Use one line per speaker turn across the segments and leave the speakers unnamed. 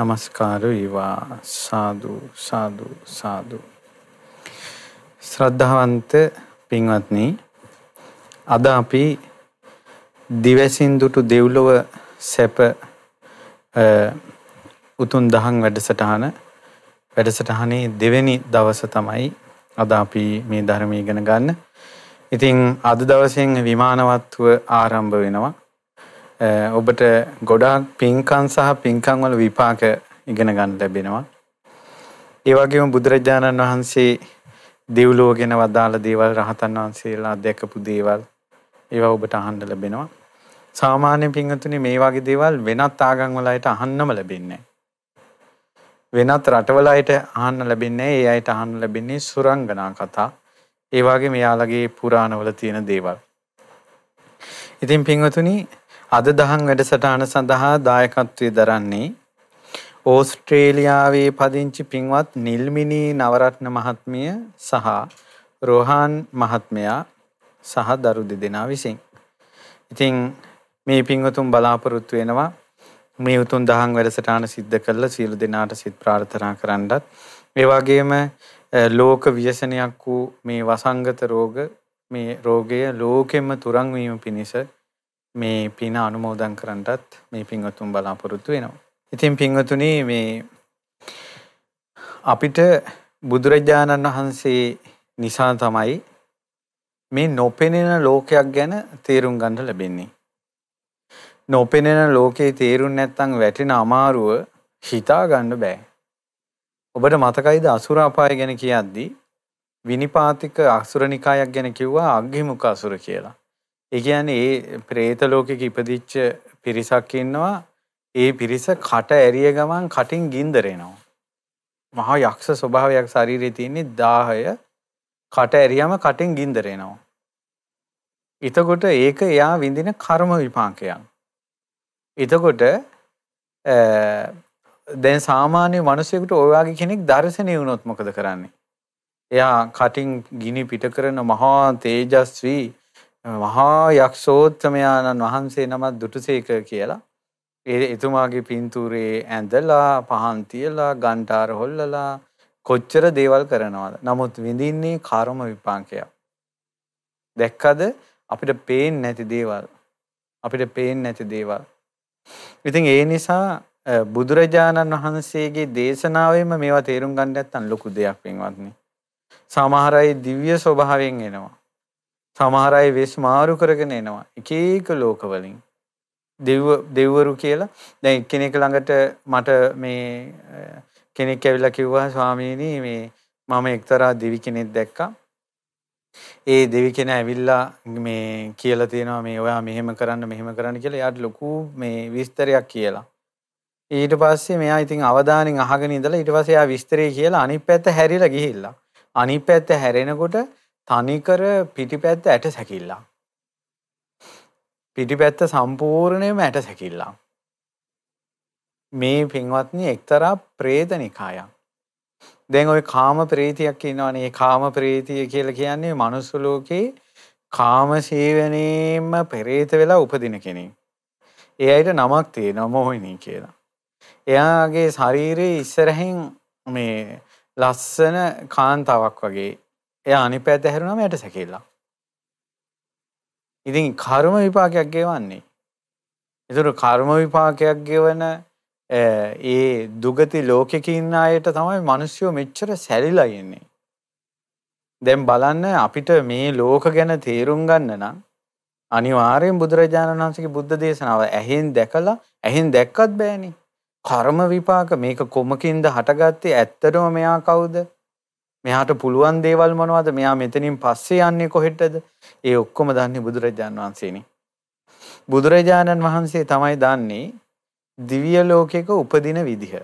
নমස්කාර වේවා. සාදු සාදු සාදු. ශ්‍රද්ධාවන්ත පින්වත්නි අද අපි දිවසින් දුටු දෙව්ලොව සැප උතුම් දහම් වැඩසටහන වැඩසටහනේ දෙවෙනි දවස තමයි අද අපි මේ ධර්මය ඉගෙන ගන්න. ඉතින් අද දවසෙන් විමානවත්ව ආරම්භ වෙනවා. ඔබට ගොඩාක් පින්කම් සහ පින්කම් වල විපාක ඉගෙන ගන්න ලැබෙනවා. ඒ වගේම බුදුරජාණන් වහන්සේ දෙව්ලොව ගැන වදාළ දේවල් රහතන් වහන්සේලා දැකපු දේවල් ඒවා ඔබට අහන්න ලැබෙනවා. සාමාන්‍ය පින්වතුනි මේ වගේ දේවල් වෙනත් ආගම් වල අයට අහන්නම ලැබෙන්නේ වෙනත් රටවල අයට අහන්න ලැබෙන්නේ ඒ අයට අහන්න ලැබෙන්නේ සුරංගනා කතා. ඒ වගේ මෙයාලගේ පුරාණවල තියෙන දේවල්. ඉතින් පින්වතුනි අද දහම් වැඩසටහන සඳහා දායකත්වයේ දරන්නේ ඕස්ට්‍රේලියාවේ පදිංචි පින්වත් නිල්මිනී නවරත්න මහත්මිය සහ රෝහාන් මහත්මයා සහ දරු දෙදෙනා විසින්. ඉතින් මේ පින්වතුන් බලාපොරොත්තු වෙනවා මේ උතුම් දහම් වැඩසටහන සිද්ධ කළ සියලු දෙනාට සිත ප්‍රාර්ථනා කරන්නත් ඒ වගේම ලෝක ව්‍යසනයක් වූ මේ වසංගත රෝග මේ රෝගය ලෝකෙම තුරන් වීම පිණිස මේ පින අනුමෝදන් කරන්නටත් මේ පින්වතුන් බලාපොරොත්තු වෙනවා. ඉතින් පින්වතුනි මේ අපිට බුදුරජාණන් වහන්සේ නිසා තමයි මේ නොපෙනෙන ලෝකයක් ගැන තේරුම් ගන්න ලැබෙන්නේ. නොපෙනෙන ලෝකේ තේරුම් නැත්නම් වැටෙන අමාරුව හිතා ගන්න බෑ. ඔබට මතකයිද අසුර අපාය ගැන කියද්දී විනිපාතික අසුරනිකායක් ගැන කිව්වා අග්ගිමුඛ අසුර කියලා. ඒ කියන්නේ ඒ പ്രേත ලෝකෙක ඉපදිච්ච පිරිසක් ඉන්නවා. ඒ පිරිස කට ඇරිය ගමන් කටින් ගින්දර එනවා. මහා යක්ෂ ස්වභාවයක් ශරීරයේ තියෙන්නේ 10 කට ඇරියම කටින් ගින්දර එනවා. එතකොට ඒක එයා විඳින කර්ම විපාකයක්. එතකොට දැන් සාමාන්‍ය මිනිසෙකුට ඔය වගේ කෙනෙක් දර්ශනය වුණොත් මොකද කරන්නේ? එයා කටින් ගිනි පිට කරන මහා තේජස්වී මහා යක්ෂෝත්තමයාණන් වහන්සේ නමක් දුටුසේක කියලා ඒ එතුමාගේ පින්තූරේ ඇඳලා පහන් තියලා ගන්ටාර හොල්ලලා කොච්චර දේවල් කරනවද? නමුත් විඳින්නේ කර්ම විපාකයක්. දැක්කද අපිට පේන්නේ නැති දේවල්. අපිට පේන්නේ නැති දේවල්. ඉතින් ඒ නිසා බුදුරජාණන් වහන්සේගේ දේශනාවෙම මේවා තේරුම් ගන්න නැත්නම් ලොකු දෙයක් වෙනවත්නි. සමහර අය දිව්‍ය ස්වභාවයෙන් එනවා. සමහර අය වෙස් මාරු කරගෙන එනවා. එක එක ලෝකවලින්. දෙව් දෙව්වරු කියලා දැන් එක්කෙනෙක් ළඟට මට මේ කෙනෙක් ඇවිල්ලා කිව්වා ස්වාමීනි මේ මම එක්තරා දෙවි කෙනෙක් දැක්කා. ඒ දෙවි කෙනා ඇවිල්ලා මේ කියලා තියෙනවා මේ ඔයා මෙහෙම කරන්න මෙහෙම කරන්න කියලා එයාට ලොකු මේ විස්තරයක් කියලා. ඊට පස්සේ මෙයා ඉතින් අවධානයෙන් අහගෙන ඉඳලා ඊට පස්සේ එයා විස්තරේ කියලා අනිත් පැත්ත හැරිලා ගිහිල්ලා. අනිත් පැත්ත හැරෙනකොට තනිකර පිටිපැත්ත ඇට සැකිල්ලා. පිටිපැත්ත සම්පූර්ණයම ඇට සැකිල්ලා. මේ පින්වත්නි එක්තරා ප්‍රේත නිකායක්. දැන් ඔය කාම ප්‍රීතියක් ඉන්නවනේ. ඒ කාම ප්‍රීතිය කියලා කියන්නේ මනුස්ස ලෝකේ කාම සේවනයේම පෙරේත වෙලා උපදින කෙනෙක්. ඒ අයට නමක් තියෙනවා මොහිනී කියලා. එයාගේ ශරීරයේ ඉස්සරහින් මේ ලස්සන කාන්තාවක් වගේ එයා අනිත් පැත්ත හැරුණාම යට සැකෙලා. ඉතින් කර්ම විපාකයක් ගෙවන්නේ. ඒතර කර්ම විපාකයක් ගෙවන ඒ දුගති ලෝකෙක ඉන්න අයට තමයි මිනිස්සු මෙච්චර සැරිලා ඉන්නේ. දැන් බලන්න අපිට මේ ලෝක ගැන තේරුම් ගන්න නම් අනිවාර්යෙන් බුදුරජාණන් වහන්සේගේ බුද්ධ දේශනාව ඇහෙන් දැකලා ඇහෙන් දැක්කත් බෑනේ. කර්ම විපාක මේක කොමකින්ද හටගත්තේ ඇත්තටම මෙයා කවුද? මෙයාට පුළුවන් දේවල් මොනවද? මෙයා මෙතනින් පස්සේ යන්නේ කොහෙටද? ඒ ඔක්කොම දන්නේ බුදුරජාණන් වහන්සේනේ. බුදුරජාණන් වහන්සේ තමයි දන්නේ දිව්‍ය ලෝකයක උපදින විදිහ.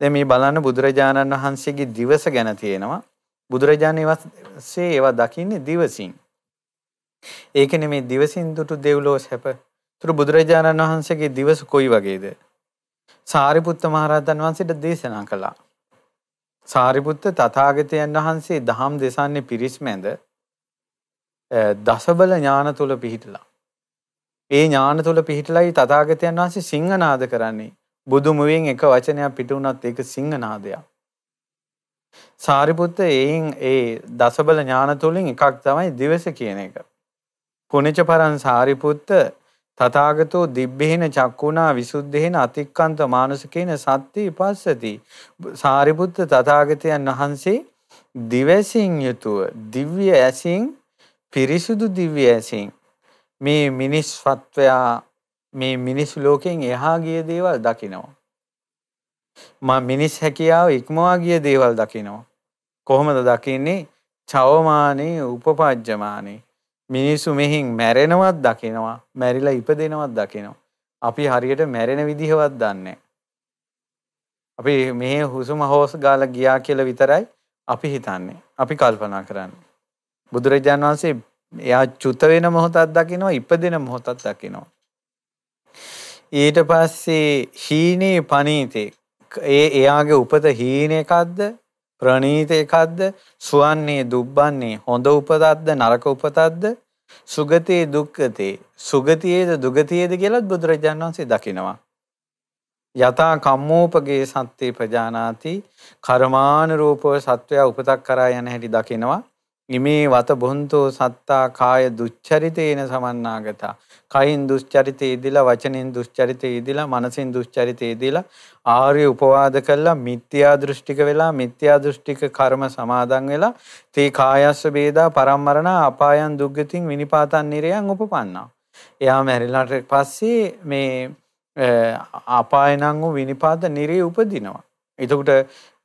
දැන් මේ බලන්න බුදුරජාණන් වහන්සේගේ දිවස ගැන තියෙනවා. බුදුරජාණන් වහන්සේ ඒවා දකින්නේ දිවසින්. ඒකනේ මේ දිවසින් දුටු දෙව්ලෝ සැප. තුරු බුදුරජාණන් වහන්සේගේ දිවස කොයි වගේද? සාරිපුත්ත මහරහතන් වහන්සේට දේශනා කළා. සාරිපුත්ත තථාගතයන් වහන්සේ දහම් දෙසන්නේ පිරිස්මැද දසබල ඥාන තුල පිහිටලා. ඒ ඥාන තුල පිහිටලයි තථාගතයන් වහන්සේ සිංහනාද කරන්නේ. බුදු මුවෙන් එක වචනයක් පිට වුණත් ඒක සිංහනාදයක්. සාරිපුත්ත එයින් ඒ දසබල ඥාන තුලින් එකක් තමයි දිවස කියන එක. පුණජ පරං සාරිපුත්ත තථාගතෝ දිබ්බේන චක්කුණා විසුද්ධේන අතික්කන්ත මානසිකේන සත්‍ති පස්සති. සාරිපුත්ත තථාගතයන් වහන්සේ දිවසින් යුතුව දිව්‍ය ඇසින් පිරිසුදු දිව්‍ය ඇසින් මේ මිනිස් සත්වයා මේ මිනිස් ලෝකෙන් එහා ගිය දේවල් දකිනවා. මා මිනිස් හැකියාව ඉක්මවා ගිය දේවල් දකිනවා. කොහොමද දකින්නේ? චවමානේ උපපජ්ජමානේ. මිනිස්සු මෙහින් මැරෙනවත් දකිනවා මැරිලා ඉපදෙනවත් දකිනවා. අපි හරියට මැරෙන විදිහවත් දන්නේ අපි මෙහි හුසුම හොස් ගාලා ගියා කියලා විතරයි අපි හිතන්නේ. අපි කල්පනා කරන්නේ. බුදුරජාණන් වහන්සේ එයා චුත වෙන මොහොතක් දකිනවා ඉපදෙන මොහොතක් දකිනවා. ඊට පස්සේ හීනේ පනීතේ ඒ එයාගේ උපත හීන එකක්ද ප්‍රණීත එකක්ද සුවන්නේ දුබ්බන්නේ හොඳ උපතක්ද නරක උපතක්ද? සුගතේ දුක්ඛතේ. සුගතියේද දුගතියේද කියලත් බුදුරජාණන් වහන්සේ දකිනවා. යතා කම්මෝපගේ සත්‍යේ ප්‍රජානාති. කර්මානුරූපව සත්වයා උපතක් කරා යන හැටි දකිනවා. ඉමේ වත බොන්තෝ සත්තා කාය දුච්චරිතේන සමන්නාගතා කයින් දුස්චරිතය ඉදිලා වචනෙන් දුස්චරිතය ඉදිලා මනසින් දුස්චරිතය ඉදිලා ආර්ය උපවාද කළා මිත්‍යා දෘෂ්ටික වෙලා මිත්‍යා දෘෂ්ටික කර්ම සමාදන් වෙලා තේ කායස්ස වේදා පරම්මරණ අපායන් දුක්ගතින් විනිපාතන් නිරයන් උපපන්නා. එයා මැරිලාට පස්සේ මේ අපායනං වූ විනිපාත නිරේ උපදිනවා. එතකොට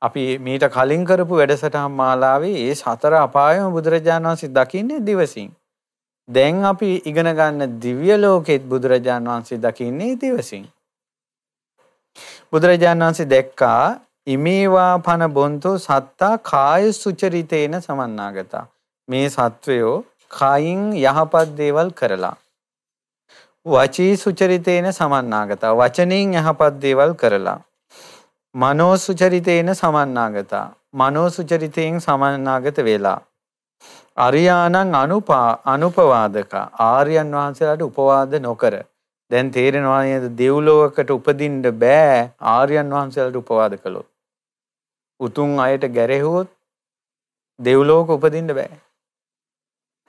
අපි මීට කලින් කරපු වැඩසටහන් මාලාවේ ඒ සතර අපායම බුදුරජාණන් වහන්සේ දකින්නේ දිවසින්. දැන් අපි ඉගෙන ගන්න දිව්‍ය ලෝකෙත් බුදුරජාන් වහන්සේ දකින්නේ දිවසින්. බුදුරජාන් වහන්සේ දැක්කා ඉමේවා පන බොන්තෝ සත්තා කාය සුචරිතේන සමන්නාගතා. මේ සත්වයෝ කයින් යහපත් දේවල් කරලා. වචී සුචරිතේන සමන්නාගතා. වචනෙන් යහපත් දේවල් කරලා. මනෝ සුචරිතේන සමන්නාගතා. මනෝ සුචරිතයෙන් සමන්නාගත වෙලා. අරියානං අනුපා අනුපවාදක. ආර්යයන් වහන්සේලාට උපවාද නොකර. දැන් තේරෙනවා නේද? දෙව්ලොවකට උපදින්න බෑ ආර්යයන් වහන්සේලාට උපවාද කළොත්. උතුම් අයට ගැරෙහුවොත් දෙව්ලොවක උපදින්න බෑ.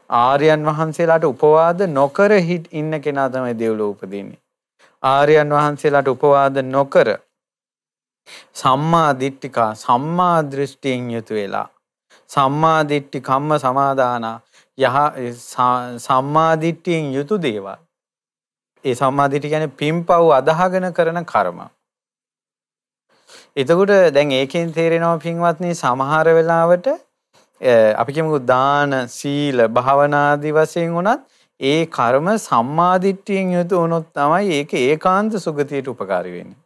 ආර්යයන් වහන්සේලාට උපවාද නොකර හිට ඉන්න කෙනා තමයි දෙව්ලොව උපදින්නේ. ආර්යයන් වහන්සේලාට උපවාද නොකර සම්මා දිට්ඨිකා සම්මා දෘෂ්ටියෙන් යුතු වෙලා සම්මා දිට්ඨි කම්ම සමාදානා යහ සම්මා දිට්ඨියෙන් යුතු දේවල්. ඒ සම්මා දිට්ඨි කියන්නේ පින්පව් අදහගෙන කරන කර්ම. එතකොට දැන් ඒකෙන් තේරෙනවා පින්වත්නි සමහර වෙලාවට අපි කියමුකෝ දාන සීල භාවනා ආදී වශයෙන් උනත් ඒ කර්ම සම්මාදිට්ඨියෙන් යුතු වුණොත් තමයි ඒක ඒකාන්ත සුගතියට උපකාරී වෙන්නේ.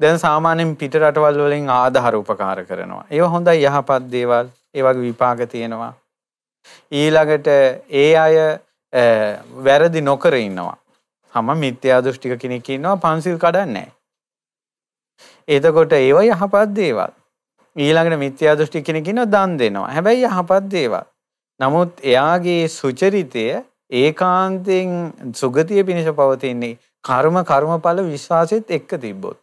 දැන් සාමාන්‍යයෙන් පිට රටවල් වලින් ආධාර උපකාර කරනවා. ඒවා හොඳයි යහපත් දේවල්. ඒ වගේ විපාක තියෙනවා. ඊළඟට ඒ අය වැරදි නොකර ඉන්නවා. හැම මිත්‍යා දෘෂ්ටික කෙනෙක් ඉන්නවා පන්සිල් කඩන්නේ එතකොට ඒව යහපත් දේවල්. ඊළඟට මිත්‍යා දෘෂ්ටි කෙනෙක් ඉන්නවා දන් දෙනවා. හැබැයි යහපත් දේවල්. නමුත් එයාගේ සුචරිතය ඒකාන්තයෙන් සුගතිය පිණිස පවතින්නේ කර්ම කර්මඵල විශ්වාසෙත් එක්ක තිබ්බොත්.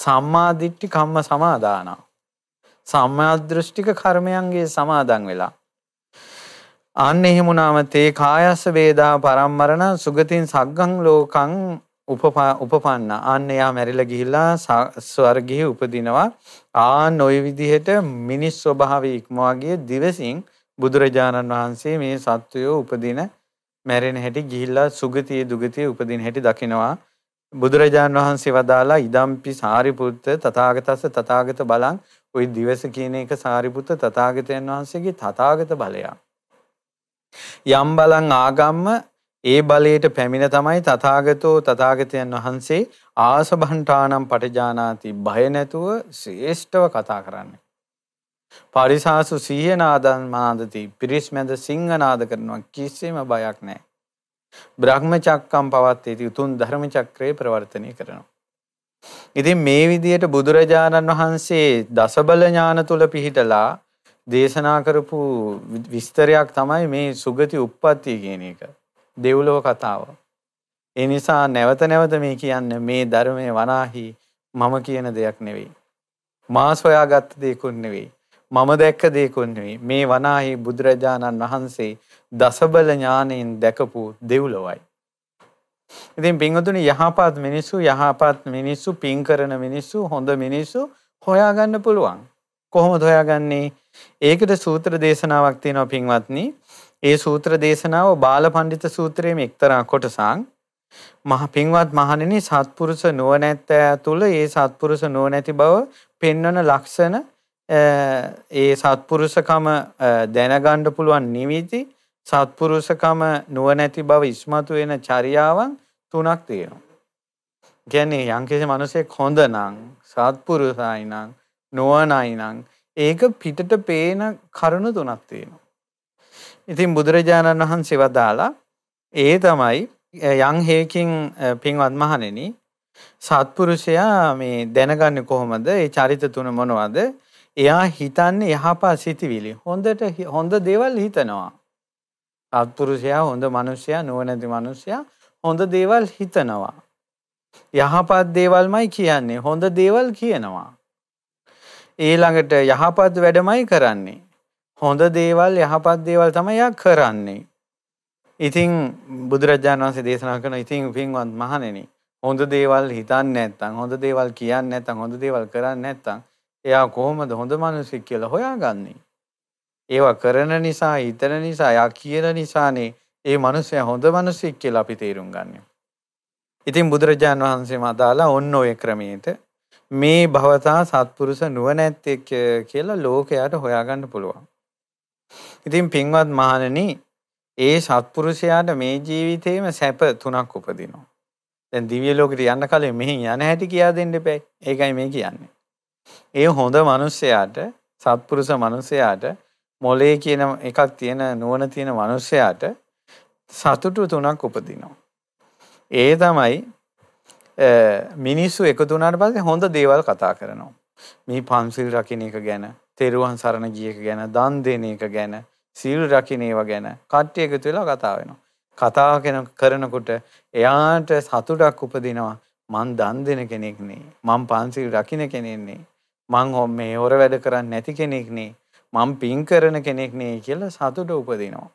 සම්මා දිට්ඨි කම්ම සමාදානා. සම්මාදෘෂ්ටික කර්මයන්ගේ සමාදන් වෙලා. අන්න එහෙමුණාම තේ කායස්ස වේදා පරම්මරණ සුගතින් සග්ගං ලෝකං උපපන්න. අන්න එයා මැරිලා ගිහිල්ලා ස්වර්ගයේ උපදිනවා. ආන් ওই විදිහට මිනිස් ස්වභාවය ඉක්මවා ගිය දිවසින් බුදුරජාණන් වහන්සේ මේ සත්වයෝ උපදින මැරෙන හැටි ගිහිල්ලා සුගතියේ දුගතියේ උපදින හැටි දකිනවා. බුදුරජාණන් වහන්සේ වදාලා ඉදම්පි සාරිපුත්ත තථාගතස්ස තථාගත බලං ওই දිවස කියන එක සාරිපුත්ත තථාගතයන් වහන්සේගේ තථාගත බලයක්. යම් බලං ආගම්ම ඒ බලයට පැමිණ තමයි තථාගතෝ තථාගතයන් වහන්සේ ආසභන්ඨානම් පටිජානාති බය නැතුව ශ්‍රේෂ්ඨව කතා කරන්නේ. පරිසාසු සිහිනාදන් මාදති පිරිස් මැද සිංහනාද කරනවා කිසිම බයක් නැහැ. බ්‍රහ්මචක්කම් පවත්තේති උතුම් ධර්ම චක්‍රය ප්‍රවර්තනය කරනවා. ඉතින් මේ විදිහට බුදුරජාණන් වහන්සේ දසබල ඥාන තුල පිහිටලා දේශනා කරපු විස්තරයක් තමයි මේ සුගති උප්පත්තිය කියන එක. දෙව්ලොව කතාව. ඒ නිසා නැවත නැවත මේ කියන්නේ මේ ධර්මයේ වනාහි මම කියන දෙයක් නෙවෙයි. මා සොයාගත්ත දෙයක්ුත් නෙවෙයි. මම දැක්ක දෙයක්ුත් නෙවෙයි. මේ වනාහි බුදුරජාණන් වහන්සේ දසබල ඥාණයෙන් දැකපු දෙව්ලොවයි. ඉතින් පින්වතුනි යහපත් මිනිස්සු යහපත් මිනිස්සු පින් කරන මිනිස්සු හොඳ මිනිස්සු හොයාගන්න පුළුවන්. කොහොමද හොයාගන්නේ? ඒකට සූත්‍ර දේශනාවක් තියෙනවා පින්වත්නි. ඒ සූත්‍ර දේශනාව බාලපඬිත සූත්‍රයේ එක්තරා කොටසක්. මහ පින්වත් මහණෙනි සත්පුරුෂ නුවණැත්තයා තුල ඒ සත්පුරුෂ නුවණැති බව පෙන්වන ලක්ෂණ ඒ සත්පුරුෂකම දැනගන්න පුළුවන් නිමිති සත්පුරුෂකම නුවණැති බව ඉස්මතු වෙන චර්යාවන් තුනක් තියෙනවා. කියන්නේ යම්කිසි මිනිසෙක් හොඳ නම් සත්පුරුෂයි නම් නුවණයි නම් ඒක පිටට පේන කරුණු තුනක් තියෙනවා. ඉතින් බුදුරජාණන් වහන්සේ වදාලා ඒ තමයි යම් හේකින් පින්වත් මහණෙනි සත්පුරුෂයා මේ දැනගන්නේ කොහොමද? ඒ චරිත තුන මොනවද? එයා හිතන්නේ යහපත් සිටිවිලි. හොඳට හොඳ දේවල් හිතනවා. සත්පුරුෂයා හොඳ මිනිසයා නුවණැති මිනිසයා හොඳ දේවල් හිතනවා. යහපත් දේවල්මයි කියන්නේ. හොඳ දේවල් කියනවා. ඊළඟට යහපත් වැඩමයි කරන්නේ. හොඳ දේවල් යහපත් දේවල් තමයි යා කරන්නේ. ඉතින් බුදුරජාණන් වහන්සේ දේශනා කරන ඉතින් පින්වත් මහණෙනි හොඳ දේවල් හිතන්නේ නැත්නම් හොඳ දේවල් කියන්නේ නැත්නම් හොඳ දේවල් කරන්නේ නැත්නම් එයා කොහොමද හොඳ මිනිසෙක් කියලා හොයාගන්නේ? ඒවා කරන නිසා හිතන නිසා යා කියන නිසානේ ඒ මිනිසයා හොඳ මිනිසෙක් කියලා අපි තේරුම් ගන්නෙ. ඉතින් බුදුරජාණන් වහන්සේ මදාලා ඔන්න ඔය ක්‍රමයට මේ භවතා සත්පුරුෂ නුවණැත්තෙක් කියලා ලෝකයට හොයාගන්න පුළුවන්. ඉතින් පින්වත් මහණෙනි ඒ සත්පුරුෂයාට මේ ජීවිතේම සැප තුනක් උපදිනවා. දැන් දිව්‍ය ලෝකෙට යන්න කලින් මෙහි යන හැටි කියා දෙන්න එපා. ඒකයි මේ කියන්නේ. ඒ හොඳ මිනිස්සයාට සත්පුරුෂ මිනිසයාට මොලේ කියන එකක් තියෙන නුවණ තියෙන මිනිසයාට සතුටු තුනක් උපදිනවා. ඒ තමයි මිනිස්සු එකතු වුණාට පස්සේ හොඳ දේවල් කතා කරනවා. මේ පන්සිල් රකින්න එක ගැන, තෙරුවන් සරණ ගිය එක ගැන, දන් දෙන එක ගැන, සීල් රකින්න ඒවා ගැන කට්ටිය එකතු වෙලා කතා වෙනවා. කතා කරනකොට එයාට සතුටක් උපදිනවා. මං දන් දෙන කෙනෙක් නේ. මං පන්සිල් රකින්න කෙනෙක් නේ. මං මේ හොර වැඩ කරන්නේ නැති කෙනෙක් නේ. මං පින් කරන කෙනෙක් නේ කියලා සතුට උපදිනවා.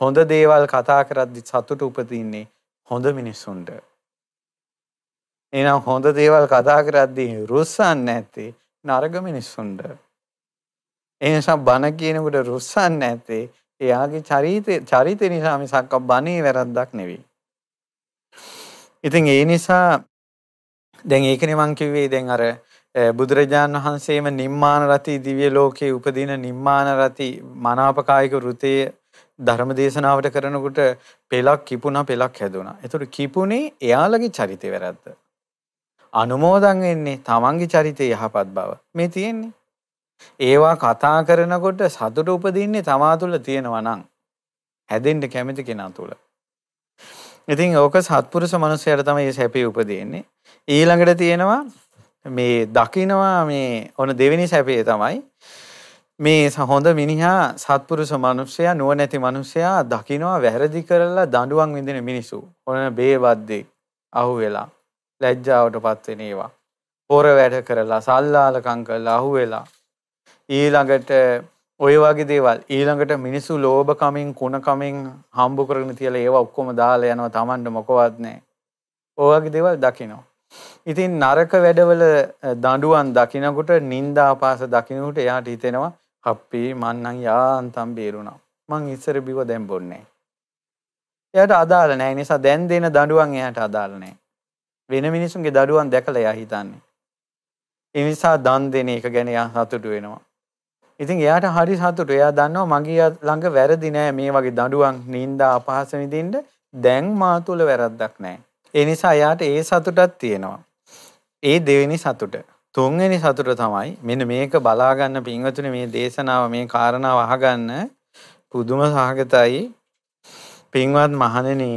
හොඳ දේවල් කතා කරද්දි සතුට උපදින්නේ හොඳ මිනිස්සුන්ට. එහෙනම් හොඳ දේවල් කතා කරද්දී රුස්සන්නේ නැත්තේ නරක මිනිස්සුන්ට. ඒ නිසා බන කියනකොට රුස්සන්නේ නැත්තේ එයාගේ චරිතය චරිතය නිසා මිසක් බණේ වැරද්දක් නෙවෙයි. ඉතින් ඒ නිසා දැන් ඒකනේ මං කිව්වේ දැන් අර Eh, බුදුරජාණන් වහන්සේම නිම්මාන රති දිව්‍ය ලෝකයේ උපදින නිම්මාන රති මනාපකායික වෘතයේ ධර්ම දේශනාවට කරනකොට පෙලක් කිපුණා පෙලක් හැදුණා. ඒතකොට කිපුණේ එයාලගේ චරිතය වැරද්ද. අනුමෝදන් වෙන්නේ තමන්ගේ චරිතය යහපත් බව. මේ තියෙන්නේ. ඒවා කතා කරනකොට සතුට උපදින්නේ තමා තුළ තියෙනවා නම් හැදෙන්න කැමති කෙනා තුළ. ඉතින් ඕක සත්පුරුෂ මනුස්සයට තමයි මේ සැපේ උපදින්නේ. ඊළඟට තියෙනවා මේ දකින්නවා මේ ඔන දෙවෙනි සැපේ තමයි මේ හොඳ මිනිහා සත්පුරුෂ මනුස්සයා නුවණැති මනුස්සයා දකින්නවා වැරදි කරලා දඬුවම් විඳින මිනිසු. ඔන බේවද්දේ අහුවෙලා ලැජ්ජාවටපත් වෙන ඒවා. පොර වැඩ කරලා සල්ලාලකම් කරලා අහුවෙලා ඊළඟට ඔය වගේ දේවල් ඊළඟට මිනිස්සු ලෝභකමින් කුණකමින් හම්බ කරගෙන තියලා ඒවා ඔක්කොම දාලා යනවා Tamanට මොකවත් නැහැ. ඔය වගේ දේවල් දකිනවා. ඉතින් නරක වැඩවල දඬුවම් දකිනකොට නින්දාපාස දකිනකොට එයාට හිතෙනවා අප්පේ මන්නම් යාන්තම් බේරුණා. මං ඉස්සර බිව දැන් බොන්නේ. එයාට අදාළ නැහැ. නිසා දැන් දෙන දඬුවම් එයාට අදාළ නැහැ. වෙන මිනිසුන්ගේ දඬුවම් දැකලා එයා හිතන්නේ. ඒ නිසා දන් දෙන එක ගැන එයා සතුටු වෙනවා. ඉතින් එයාට හරි සතුට එයා දන්නවා මගේ ළඟ වැරදි නෑ මේ වගේ දඬුවම් නින්දා අපහාස විඳින්න දැන් මා තුල වැරද්දක් නෑ ඒ නිසා යාට ඒ සතුටක් තියෙනවා. ඒ දෙවෙනි සතුට. තුන්වෙනි සතුට තමයි මෙන්න මේක බලා ගන්න පින්වතුනි මේ දේශනාව මේ කාරණාව අහගන්න පුදුම සහගතයි පින්වත් මහණෙනි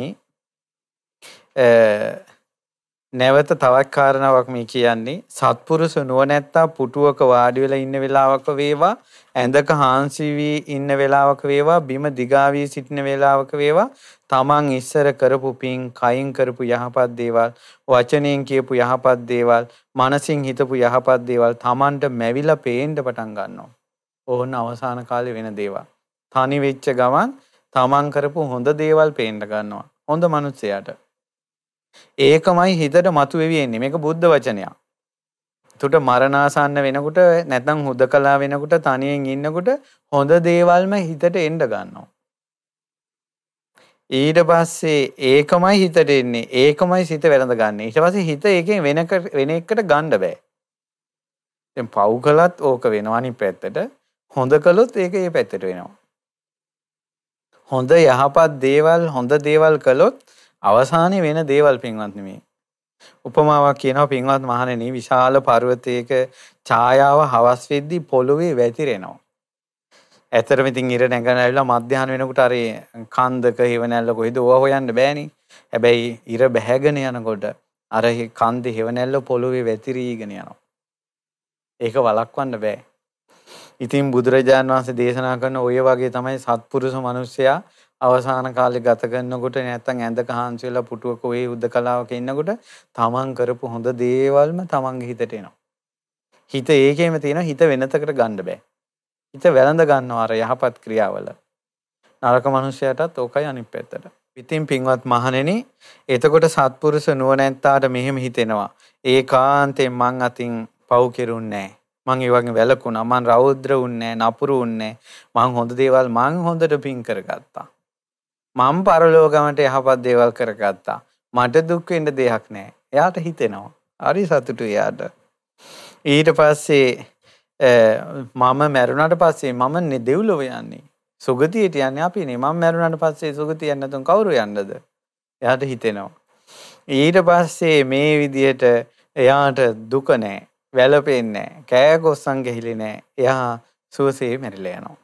නැවත තවත් කාරණාවක් මේ කියන්නේ. සත්පුරුෂ නුවණැත්තා පුටුවක වාඩි වෙලා ඉන්න වෙලාවක වේවා. ඇඳක හාන්සි වී ඉන්න වෙලාවක වේවා. බිම දිගා වී සිටින වෙලාවක වේවා. තමන් ඉස්සර කරපු පින් කයින් කරපු යහපත් දේවල් වචනෙන් කියපු යහපත් දේවල් මනසින් හිතපු යහපත් දේවල් තමන්ට මැවිලා පේන්න පටන් ගන්නවා. ඕන අවසාන කාලේ වෙන දේවල්. තනි වෙච්ච ගමන් තමන් කරපු හොඳ දේවල් පේන්න ගන්නවා. හොඳ මිනිස්සයාට. ඒකමයි හිතට මතුවෙවි එන්නේ. මේක බුද්ධ වචනයක්. එතකොට මරණාසන්න වෙනකොට නැත්නම් හුදකලා වෙනකොට තනියෙන් ඉන්නකොට හොඳ දේවල්ම හිතට එන්න ගන්නවා. ඊට පස්සේ ඒකමයි හිතට එන්නේ. ඒකමයි සිත වැළඳ ගන්න. ඊට පස්සේ හිත ඒකෙන් වෙන වෙන එකට ගන්න බෑ. දැන් පව් කළත් ඕක වෙනවා අනිත් පැත්තට. හොඳ කළොත් ඒක ඒ පැත්තට වෙනවා. හොඳ යහපත් දේවල් හොඳ දේවල් කළොත් අවසානයේ වෙන දේවල් පින්වත්නි මේ. උපමාවක් කියනවා පින්වත් මහණෙනි විශාල පර්වතයක ඡායාව හවස් වෙද්දී පොළොවේ වැතිරෙනවා. ඇතරම ඉතින් ඉර නැගනවිලා මධ්‍යහන වෙනකොට අර කන්දක හේවණැල්ල කොහෙද ඕවා හොයන්න බෑනේ. හැබැයි ඉර බැහැගෙන යනකොට අර කන්දේ හේවණැල්ල පොළොවේ වැතිරීගෙන යනවා. ඒක වළක්වන්න බෑ. ඉතින් බුදුරජාන් වහන්සේ දේශනා කරන ඔය වගේ තමයි සත්පුරුෂ මිනිසයා අවසාන කාලේ ගත කරනකොට නැත්තම් ඇඳක හාන්සි වෙලා පුටුවක ඔය උද්දකලාවක ඉන්නකොට තමන් කරපු හොඳ දේවල්ම තමන්ගේ හිතට එනවා. හිත ඒකේම තියෙනවා හිත වෙනතකට ගන්න බෑ. හිත වැළඳ ගන්නවා අර යහපත් ක්‍රියාවල. නරක මිනිසයාටත් ඕකයි අනිත් පැත්තට. ඉතින් පින්වත් මහණෙනි එතකොට සත්පුරුෂ නුවණැත්තාට මෙහෙම හිතෙනවා. ඒකාන්තයෙන් මං අතින් පව් කෙරුන්නේ නැහැ. මං ඒ වගේ වැළකුණා. මං රෞද්‍ර වුන්නේ නැහැ, නපුරු වුන්නේ නැහැ. මං හොඳ දේවල් මං හොඳට පින් කරගත්තා. මම පරලෝකමට යහපත් දේවල් කරගත්තා. මට දුක් වෙන්න දෙයක් නැහැ. එයාට හිතෙනවා. හරි සතුටු එයාට. ඊට පස්සේ මම මැරුණාට පස්සේ මම දෙව්ලොව යන්නේ. සුගතියට යන්නේ අපිනේ. මම මැරුණාට පස්සේ සුගතිය යන්න තුන් කවුරු යන්නද? එයාට හිතෙනවා. ඊට පස්සේ මේ විදියට එයාට දුක නැහැ. වැළපෙන්නේ නැහැ. කෑගොස්සන් ගහිලි නැහැ. එයා සුවසේ මැරිලා යනවා.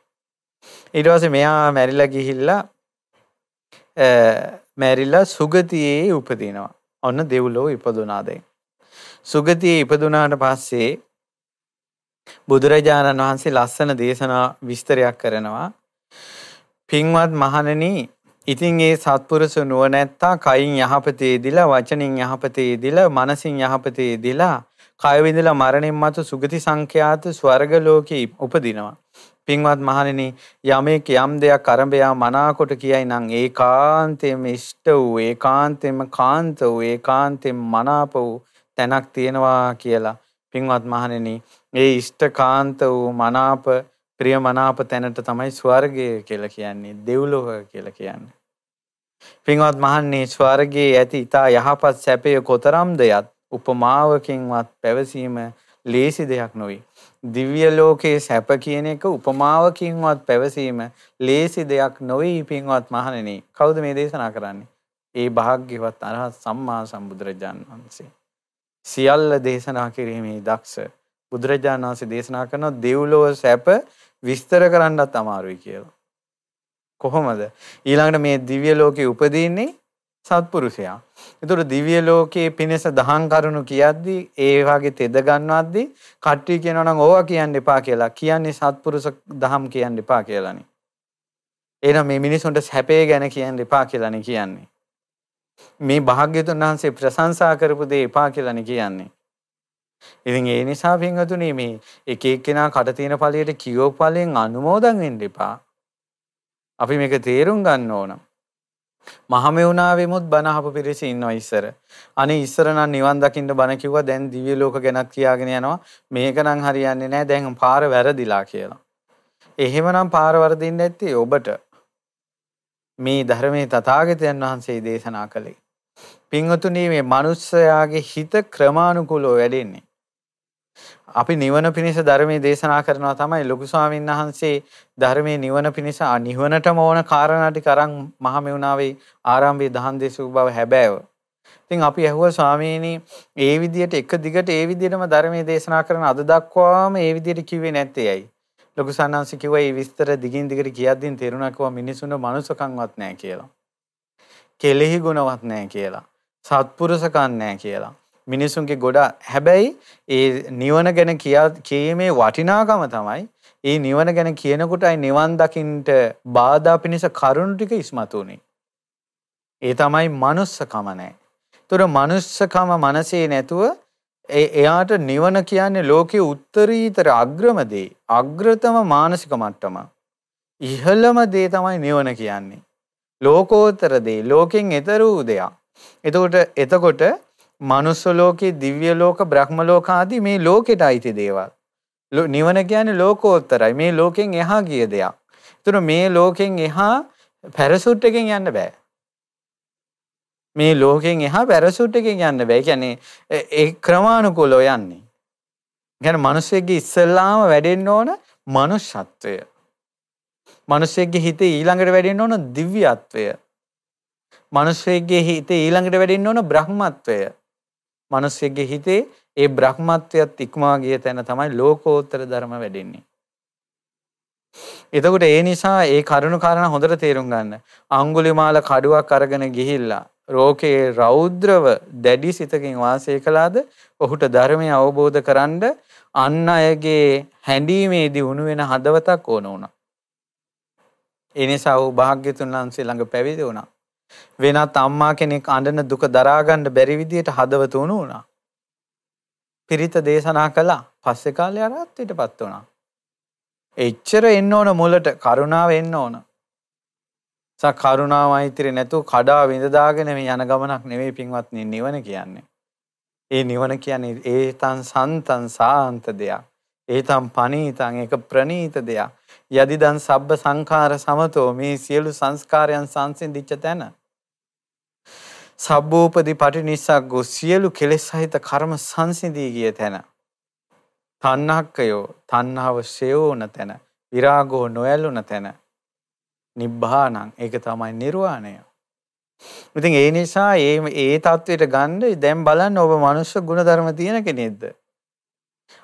ඊට පස්සේ මෙයා මැරිලා ගිහිල්ලා මැරිලා සුගතියේ උපදිනවා. ඔන්න දෙව්ලොව ඉපදුනා දැන්. සුගතියේ ඉපදුනාට පස්සේ බුදුරජාණන් වහන්සේ ලස්සන දේශනා විස්තරයක් කරනවා. පින්වත් මහණෙනි ඉතින් ඒ සත්පුරුෂ නුවණැත්තා කයින් යහපතේ දිලා වචනින් යහපතේ දිලා මනසින් යහපතේ දිලා කය විඳලා මරණින් මතු සුගති සංඛ්‍යාත ස්වර්ග ලෝකේ උපදිනවා. පින්වත් මහණෙනි යමෙක් යම් දෙයක් අරඹයා මනාකොට කියයි නම් ඒකාන්තයෙන්ම ඉෂ්ට වූ ඒකාන්තයෙන්ම කාන්ත වූ ඒකාන්තයෙන්ම මනාප වූ තැනක් තියෙනවා කියලා. පින්වත් මහණෙනි ඒ ඉෂ්ට කාන්ත වූ මනාප ප්‍රිය මනාප තැනට තමයි ස්වර්ගය කියලා කියන්නේ දෙව්ලොව කියලා කියන්නේ. පින්වත් මහන්නේ ස්වර්ගයේ ඇති ඊතා යහපත් සැපය කොතරම්ද යත් උපමාවකින්වත් පැවසීම ලේසි දෙයක් නොවේ. දිව්‍ය ලෝකයේ සැප කියන එක උපමාවකින්වත් පැවසීම ලේසි දෙයක් නොවේ පින්වත් මහණෙනි. කවුද මේ දේශනා කරන්නේ? ඒ භාග්‍යවත් අරහත් සම්මා සම්බුදුරජාන් වහන්සේ. සියල්ල දේශනා කිරීමේ දක්ෂ බුදුරජාණන් වහන්සේ දේශනා කරන දෙව්ලොව සැප විස්තර කරන්නත් අමාරුයි කියලා. කොහොමද? ඊළඟට මේ දිව්‍ය ලෝකේ උපදින්නේ සත්පුරුෂයා. ඒතර දිව්‍ය ලෝකයේ පිණිස දහම් කරුණු කියද්දී ඒ වගේ තෙද ගන්නවද්දී කට්ටිය කියනවා නම් ඕවා කියන්න එපා කියලා. කියන්නේ සත්පුරුෂ දහම් කියන්න එපා කියලානේ. එහෙනම් මේ මිනිසුන්ට සැපේ ගැන කියන්න එපා කියලානේ කියන්නේ. මේ භාග්‍යතුන් වහන්සේ ප්‍රශංසා කරපු දේ එපා කියලානේ කියන්නේ. ඉතින් ඒ නිසා පින්වතුනි මේ එක එක්කෙනා කට තියෙන ඵලයට කියෝ ඵලෙන් අනුමෝදන් වෙන්න එපා. අපි මේක තේරුම් ගන්න ඕන. මහමෙවුනාවෙමුත් බණ අහපු පිරිස ඉන්නවා ඉස්සර. අනේ ඉස්සර නම් නිවන් දකින්න බණ කිව්වා දැන් දිව්‍ය ලෝක ගැනත් කියාගෙන යනවා. මේක නම් හරියන්නේ නැහැ. දැන් පාර වැරදිලා කියලා. එහෙමනම් පාර වරදින්න ඇත්තේ ඔබට. මේ ධර්මයේ තථාගතයන් වහන්සේ දේශනා කළේ. පින්වතුනි මේ මිනිස්සයාගේ හිත ක්‍රමානුකූලව වැඩෙන්නේ. අපි නිවන පිණිස ධර්මයේ දේශනා කරනවා තමයි ලොකු ස්වාමීන් වහන්සේ ධර්මයේ නිවන පිණිස නිවනටම ඕන කාරණා ටික අරන් මහමෙවුනාවේ ආරම්භයේ දහම් දේශු බව හැබෑව. ඉතින් අපි ඇහුවා ස්වාමීනි ඒ විදිහට එක දිගට ඒ විදිහටම ධර්මයේ දේශනා කරන අද දක්වාම ඒ විදිහට කිව්වේ නැත්තේ ඇයි? ලොකු සන්නාංශ කිව්වා මේ විස්තර දිගින් දිගට කියද්දී තේරුණා කිව්වා මිනිසුන්ගේ මනුස්සකම්වත් නැහැ කියලා. කෙලෙහි ගුණවත් නැහැ කියලා. සත්පුරුෂකම් නැහැ කියලා. මිනිසුන්ගේ ගොඩ හැබැයි ඒ නිවන ගැන කියා කීමේ වටිනාකම තමයි ඒ නිවන ගැන කියනකොටයි නිවන් දකින්නට බාධා පිණිස කරුණු ටික ඉස්මතු උනේ. ඒ තමයි manussකම නැහැ. ඒතර manussකම මනසේ නැතුව එයාට නිවන කියන්නේ ලෝකයේ උත්තරීතර අග්‍රම දේ, අග්‍රතම මානසික මට්ටම. ඉහළම දේ තමයි නිවන කියන්නේ. ලෝකෝත්තර දේ, ලෝකෙන් එතර වූ දෙයක්. එතකොට එතකොට මනුස්ස ලෝකේ, දිව්‍ය ලෝක, බ්‍රහ්ම ලෝක ආදී මේ ලෝකෙට අයිති දේවල්. නිවන කියන්නේ ලෝකෝත්තරයි. මේ ලෝකෙන් එහා ගිය දෙයක්. ඒතර මේ ලෝකෙන් එහා පැරසුට් එකෙන් යන්න බෑ. මේ ලෝකෙන් එහා පැරසුට් එකෙන් යන්න බෑ. කියන්නේ ඒ ක්‍රමානුකූලව යන්නේ. කියන්නේ මිනිස්සෙක්ගේ ඉස්සල්ලාම වැඩෙන්න ඕන මනුෂ්‍යත්වය. මිනිස්සෙක්ගේ හිතේ ඊළඟට වැඩෙන්න ඕන දිව්‍යත්වය. මිනිස්සෙක්ගේ හිතේ ඊළඟට වැඩෙන්න ඕන බ්‍රහ්මත්වය. මිනිස්සෙක්ගේ හිතේ ඒ බ්‍රහ්මත්වයත් ඉක්මවා ගිය තැන තමයි ලෝකෝත්තර ධර්ම වැඩෙන්නේ. එතකොට ඒ නිසා ඒ කරුණු කාරණා හොඳට තේරුම් ගන්න. අඟුලිමාල කඩුවක් අරගෙන ගිහිල්ලා රෝකයේ රෞද්‍රව දැඩි සිතකින් වාසය කළාද ඔහුට ධර්මය අවබෝධ කරන්න අන් අයගේ හැඬීමේදී උණු වෙන හදවතක් ඕන වුණා. ඒ නිසා ඔහු භාග්‍යතුන් වහන්සේ ළඟ පැවිදි වුණා. වෙනත් අම්මා කෙනෙක් අඬන දුක දරා ගන්න බැරි විදියට හදවත උණු වුණා. පිරිත දේශනා කළා. පස්සේ කාලේ අරහත්ත්වයටපත් වුණා. එච්චර එන්න ඕන මුලට කරුණාව එන්න ඕන. සා කරුණා මෛත්‍රිය නැතුව කඩා විඳ දාගෙන මේ යන ගමනක් නෙවෙයි පින්වත්නි නිවන කියන්නේ. ඒ නිවන කියන්නේ ඒතන් සන්තන් සාන්ත දෙයක්. ඒතම් පනීතං ඒක ප්‍රනීත දෙයක්. යදිදන් සබ්බ සංඛාර සමතෝ මේ සියලු සංස්කාරයන් සංසිඳිච්ච තැන. සබ්බෝපදි පටිනිස්සග්ගෝ සියලු කෙලෙස් සහිත කර්ම සංසිඳී ගිය තැන. තණ්හක්කයෝ තණ්හාව සෙවෝන තැන. විරාගෝ නොඇලුන තැන. නිබ්බානං ඒක තමයි නිර්වාණය. ඉතින් ඒ නිසා ඒ ඒ தത്വෙට ගන්න දැන් බලන්න ඔබ මනුෂ්‍ය ගුණධර්ම තියෙන කෙනෙක්ද?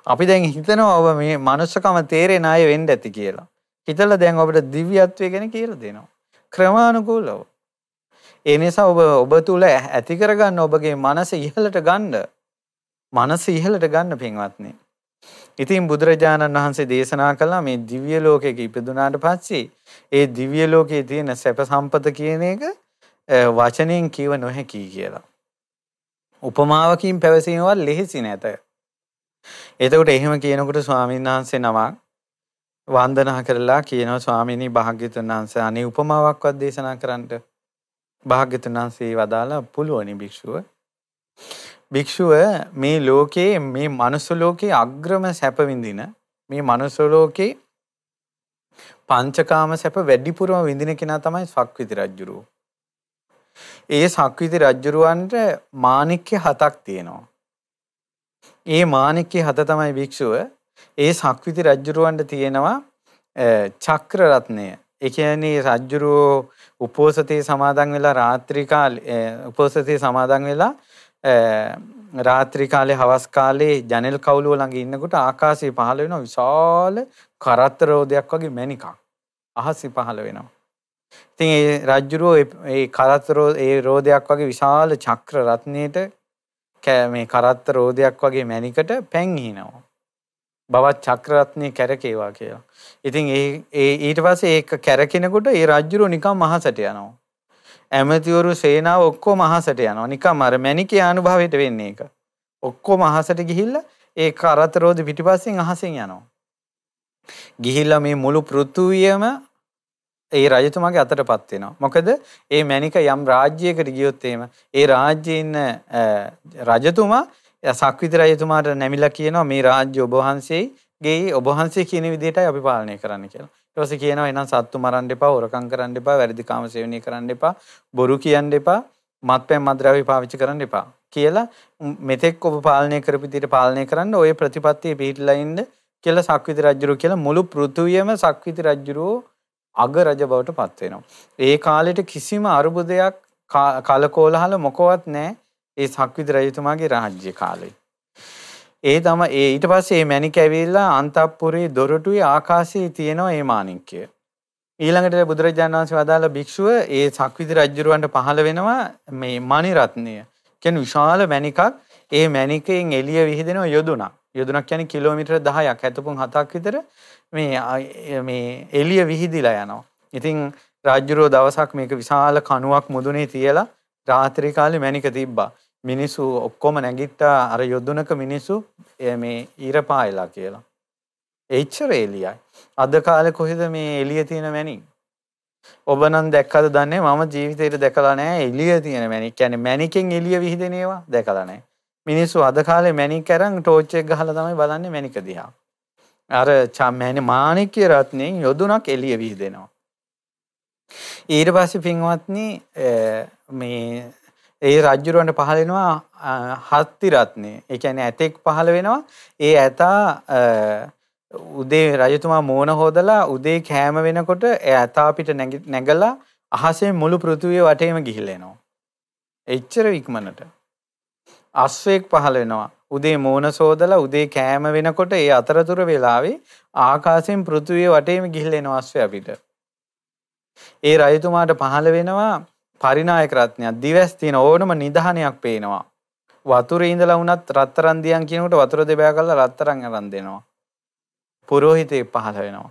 අපි දැන් හිතනවා ඔබ මේ මනුෂ්‍යකම තේරෙන අය වෙන්න ඇති කියලා. හිතලා දැන් ඔබට දිව්‍යත්වය ගැන කියලා දෙනවා. ක්‍රමානුකූලව. ඒ නිසා ඔබ ඔබ තුල ඇති කරගන්න ඔබගේ මනස ඉහළට ගන්න. මනස ඉහළට ගන්න පින්වත්නි. ඉතින් බුදුරජාණන් වහන්සේ දේශනා කළා මේ දිව්‍ය ලෝකයක ඉපදුනාට පස්සේ ඒ දිව්‍ය ලෝකයේ තියෙන සැප සම්පත කියන එක වචනයෙන් කිව නොහැකි කියලා. උපමාවකින් පැවසීමවත් ලෙහෙසි නැත. එතකොට එහෙම කියනකොට ස්වාමීන් වහන්සේ නමක් වන්දනා කරලා කියනවා ස්වාමීනි භාග්‍යතුන් වහන්සේ අනේ උපමාවක්වත් දේශනා කරන්නට. භාග්‍යතුන් වහන්සේ වදාලා පුළුවනි භික්ෂුව. භික්ෂුව මේ ලෝකයේ මේ මනුස්ස ලෝකයේ අග්‍රම සැප විඳින මේ මනුස්ස ලෝකේ පංචකාම සැප වැඩිපුරම විඳින කෙනා තමයි සක්විති රජුරුව. ඒ සක්විති රජුරුවන්ට මාණික්‍ය හතක් තියෙනවා. ඒ මාණික්‍ය හත තමයි භික්ෂුව. ඒ සක්විති රජුරුවන්ට තියෙනවා චක්‍ර රත්නය. ඒ කියන්නේ රජුරුව උපෝසතේ සමාදන් වෙලා රාත්‍රී කාලේ උපෝසතේ සමාදන් වෙලා රාත්‍රී කාලේ හවස් කාලේ ජනෙල් කවුළුව ළඟ ඉන්නකොට ආකාශයේ පහළ වෙන විශාල කරත්ත රෝදයක් වගේ මැණිකක් අහසේ පහළ වෙනවා. ඉතින් ඒ රජ්ජුරුව ඒ කරත්ත ඒ රෝදයක් වගේ විශාල චක්‍ර රත්නයේට මේ කරත්ත රෝදයක් වගේ මැණිකට පැන් හිනවා. බවත් චක්‍රරත්නය කැරකේවා කියලා. ඉතින් ඒ ඊට පස්සේ ඒක කැරකිනකොට ඒ රජ්ජුරුව නිකන් මහසට යනවා. ඇමතිවරු සේනාව ඔක්කොම අහසට යනවා. නිකම් අර මැණිකේ අනුභවයට වෙන්නේ ඒක. ඔක්කොම අහසට ගිහිල්ලා ඒ කරතරෝද පිටිපස්සෙන් අහසෙන් යනවා. ගිහිල්ලා මේ මුළු පෘථුවියම ඒ රජතුමාගේ අතටපත් වෙනවා. මොකද ඒ මැණික යම් රාජ්‍යයකට ගියොත් එහෙම ඒ රාජ්‍යයේ ඉන්න රජතුමා සක්විති රජතුමාට නැමිලා කියනවා මේ රාජ්‍ය ඔබ වහන්සේගේ ඔබ වහන්සේ කියන විදිහටයි අපි පාලනය කරන්න කියලා. ඊට පස්සේ කියනවා එහෙනම් සත්තු මරන්න එපා, හොරකම් කරන්න එපා, වැරදි කාම සේවනය කරන්න එපා, බොරු කියන්න එපා. මත්පැන් මද්‍රව්‍ය පාවිච්චි කරන්න එපා කියලා මෙතෙක් ඔබ පාලනය කරපු විදිහට පාලනය කරන්න ওই ප්‍රතිපත්තිය පිළිලා ඉන්න කියලා සක්විති රජුරු කියලා මුළු පෘථුවියම සක්විති රජුරු අග රජ බවට පත් වෙනවා. ඒ කාලෙට කිසිම අරුබුදයක් කලකෝලහල මොකවත් නැහැ ඒ සක්විති රජතුමාගේ රාජ්‍ය කාලේ. ඒ තම ඒ ඊට පස්සේ මේ මැණික ඇවිල්ලා අන්තපුරේ දොරටුවේ ආකාශයේ තියෙනවා මේ මාණික්කය. ඊළඟට බුදුරජාණන් වහන්සේ වදාළ භික්ෂුව ඒ සක්විති රජුරවන්ට පහළ වෙනවා මේ මණි රත්නය. කියන්නේ විශාල මැණිකක්. ඒ මැණිකෙන් එළිය විහිදෙනවා යොදුනක්. යොදුනක් කියන්නේ කිලෝමීටර 10ක් හැතපොන් 7ක් විතර මේ මේ එළිය විහිදිලා යනවා. ඉතින් රාජ්‍යරෝ දවසක් මේක විශාල කණුවක් මුදුනේ තියලා රාත්‍රී කාලේ මැණික තිබ්බා. මිනිස්සු ඔක්කොම නැගිට්ටා අර යොදුනක මිනිස්සු මේ ඊර පායලා කියලා. එච්චර එළියයි. අද කාලේ කොහෙද මේ එළිය තියෙන මැණික්? ඔබ නම් දැක්කද දන්නේ මම ජීවිතේට දැකලා නැහැ එළිය තියෙන මැණික්. කියන්නේ මැණිකෙන් එළිය විහිදෙන ඒවා දැකලා නැහැ. මිනිස්සු අද කාලේ මැණික් අරන් ටෝච් එක ගහලා තමයි බලන්නේ මැණික දිහා. අර චම්මෑනේ මාණික්‍ය රත්නයෙන් යොදුනක් එළිය විහිදෙනවා. ඊට පස්සේ පින්වත්නි මේ ඒ රජ්ජුරුවන්ට පහළ වෙනවා හත්ති රත්නය. ඒ කියන්නේ ඇතෙක් පහළ වෙනවා. ඒ ඇතා උදේ රජතුමා මෝන හොදලා උදේ කෑම වෙනකොට ඒ ඇතා පිට නැගලා අහසේ මුළු පෘථිවිය වටේම ගිහිල්ලා එනවා. එච්චර ඉක්මනට. අස්වැක් පහළ වෙනවා. උදේ මෝන සෝදලා උදේ කෑම වෙනකොට ඒ අතරතුර වෙලාවේ ආකාශයෙන් පෘථිවිය වටේම ගිහිල්ලා එනවා අස්වැ අපිට. ඒ රජතුමාට පහළ වෙනවා පරිනායක රත්නයක් දිවස් තියෙන ඕනම නිධානයක් පේනවා. වතුරේ ඉඳලා වුණත් රත්තරන් දියන් කියනකොට වතුර දෙබෑ කරලා රත්තරන් අරන් දෙනවා. පුරෝහිතෙක් පහළ වෙනවා.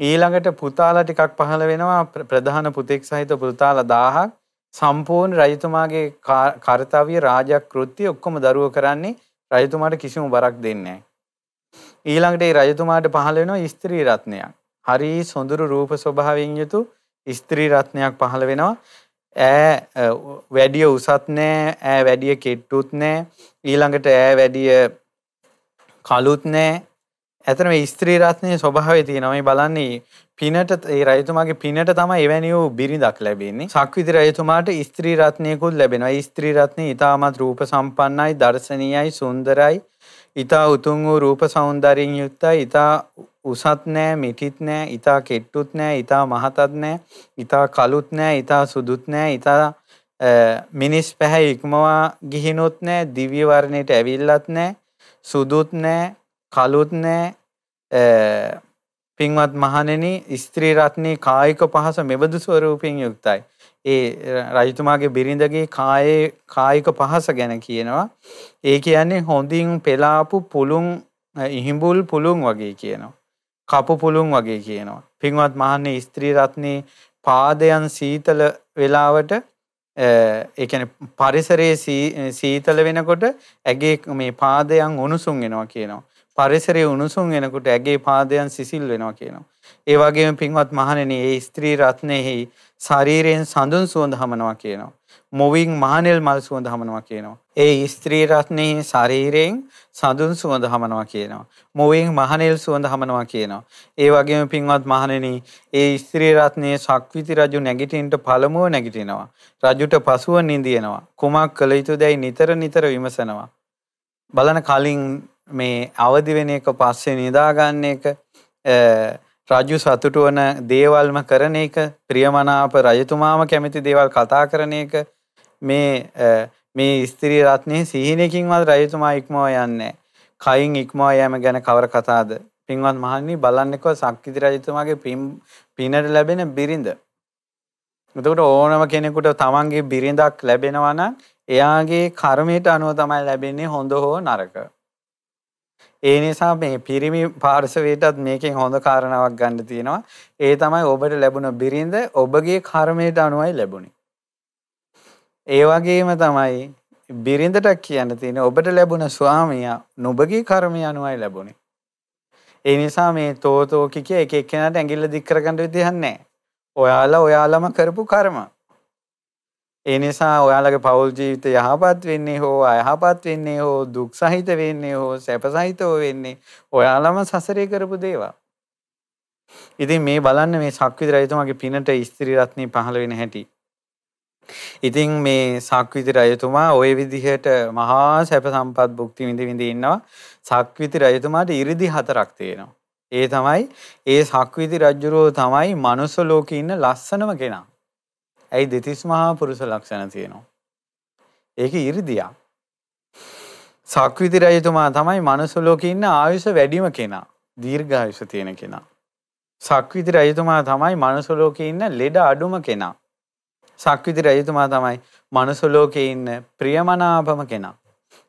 ඊළඟට පුතාලා ටිකක් පහළ වෙනවා ප්‍රධාන පුතෙක් සහිත පුතාලා 1000ක් සම්පූර්ණ රජතුමාගේ කාර්යතාවිය රාජකෘත්‍ය ඔක්කොම දරුවෝ කරන්නේ රජතුමාට කිසිම බරක් දෙන්නේ ඊළඟට ඒ රජතුමාට පහළ වෙනවා ස්ත්‍රී රත්නයක්. හරි සොඳුරු රූප ස්වභාවයෙන් යුතු ස්ත්‍රී රත්නයක් පහළ වෙනවා. ඈ වැඩිය උසත් නෑ ඈ වැඩිය කෙට්ටුත් නෑ ඊළඟට ඈ වැඩිය කළුත් නෑ ඇතන මේ ස්ත්‍රී රත්නයේ ස්වභාවය තියෙනවා. මේ බලන්නේ පිනට ඒ රජතුමාගේ පිනට තමයි එවැනි වූ බිරිඳක් ලැබෙන්නේ. සක්විති රජතුමාට ස්ත්‍රී රත්නයකුත් ලැබෙනවා. ස්ත්‍රී රත්නය ඊටමත් රූප සම්පන්නයි දර්ශනීයයි සුන්දරයි. ඊටා උතුම් වූ රූප సౌందර්යයෙන් යුක්තයි. ඊටා උසත් නෑ මිටිත් නෑ ඊටා කෙට්ටුත් නෑ ඊටා මහතත් නෑ ඊටා කළුත් නෑ ඊටා සුදුත් නෑ ඊටා මිනිස් පැහැ ඉක්මවා ගිහිනොත් නෑ දිව්‍ය වර්ණයට ඇවිල්ලත් නෑ සුදුත් නෑ කළුත් නෑ පින්වත් මහණෙනි ස්ත්‍රී රත්නේ කායික පහස මෙබඳු ස්වරූපයෙන් යුක්තයි. ඒ රජතුමාගේ බිරිඳගේ කායේ කායික පහස ගැන කියනවා. ඒ කියන්නේ හොඳින් පෙලාපු පුළුන් ඉහිඹුල් පුළුන් වගේ කියනවා. කපු පුළුන් වගේ කියනවා. පින්වත් මහන්නේ ස්ත්‍රී රත්නේ පාදයන් සීතල වෙලාවට ඒ කියන්නේ පරිසරයේ සීතල වෙනකොට ඇගේ මේ පාදයන් උණුසුම් වෙනවා කියනවා. පරිසරයේ උණුසුම් වෙනකොට ඇගේ පාදයන් සිසිල් වෙනවා කියනවා. ඒ වගේම පින්වත් මහණෙනි ඒ ස්ත්‍රී රත්නයේහි ශරීරයෙන් සඳුන් සුවඳ හමනවා කියනවා. මොවින් මහනෙල් මල් සුවඳ හමනවා කියනවා. ඒ ස්ත්‍රී රත්නයේ ශරීරයෙන් සඳුන් සුවඳ හමනවා කියනවා. මොවින් මහනෙල් සුවඳ හමනවා කියනවා. ඒ වගේම පින්වත් මහණෙනි, ඒ ස්ත්‍රී රත්නයේ ශක්විති රජු නැගිටින්නට පළමුව නැගිටිනවා. රජුට පසුව නිඳිනවා. කුමක් කළ යුතුදයි නිතර නිතර විමසනවා. බලන කලින් මේ අවදි වෙන එක පස්සේ නිදා ගන්න එක රජු සතුටු වන දේවල්ම කරන එක ප්‍රියමනාප රජතුමාම කැමති දේවල් කතා කරන එක මේ මේ ස්ත්‍රී රත්නයේ සිහිනකින්වත් රජතුමා ඉක්මව යන්නේ කයින් ඉක්මව යෑම ගැන කවර කතාද? පින්වත් මහණනි බලන්නකෝ සක්විති රජතුමාගේ පිනට ලැබෙන බිරිඳ. එතකොට ඕනම කෙනෙකුට තමන්ගේ බිරිඳක් ලැබෙනවා නම් එයාගේ කර්මයට අනුව තමයි ලැබෙන්නේ හොඳ හෝ නරක. ඒ නිසා මේ පිරිමි පාර්ශවයටත් මේකෙන් හොඳ කාරණාවක් ගන්න තියෙනවා. ඒ තමයි ඔබට ලැබුණ බිරිඳ ඔබගේ කර්මයට අනුවයි ලැබුණේ. ඒ වගේම තමයි බිරිඳට කියන්න තියෙන ඔබට ලැබුණ ස්වාමියා නුඹගේ කර්මය අනුවයි ලැබුණේ. ඒ නිසා මේ තෝතෝ කික එක එක්කෙනාට ඇඟිල්ල දික් කරගන්න විදිහක් නැහැ. ඔයාලා ඔයාලම කරපු කර්ම. ඒ නිසා ඔයාලගේ පවුල් ජීවිත යහපත් වෙන්නේ හෝ අයහපත් වෙන්නේ හෝ දුක් සහිත වෙන්නේ හෝ සැප සහිතව වෙන්නේ ඔයාලම සසරේ කරපු දේවල්. ඉතින් මේ බලන්න මේ සක්විති රජතුමාගේ පිනට ස්ත්‍රී රත්නේ පහළ වෙන හැටි. ඉතින් මේ සක්විති රජතුමා ওই විදිහට මහා සැප සම්පත් භුක්ති විඳ විඳ ඉන්නවා. සක්විති රජතුමාට 이르දි හතරක් තියෙනවා. ඒ තමයි ඒ සක්විති රජුරෝ තමයි මනුස්ස ලෝකේ ඉන්න ලස්සනම කෙනා. ඇයි දෙතිස් මහා පුරුෂ ලක්ෂණ තියෙනවා. ඒක 이르දියා. සක්විති රජතුමා තමයි මනුස්ස ලෝකේ ඉන්න ආයුෂ වැඩිම කෙනා. දීර්ඝායුෂ තියෙන කෙනා. සක්විති රජතුමා තමයි මනුස්ස ලෝකේ ඉන්න ලෙඩ අඩුම කෙනා. සක්විති රජතුමා තමයි මනුස්ස ලෝකේ ඉන්න ප්‍රියමනාපම කෙනා.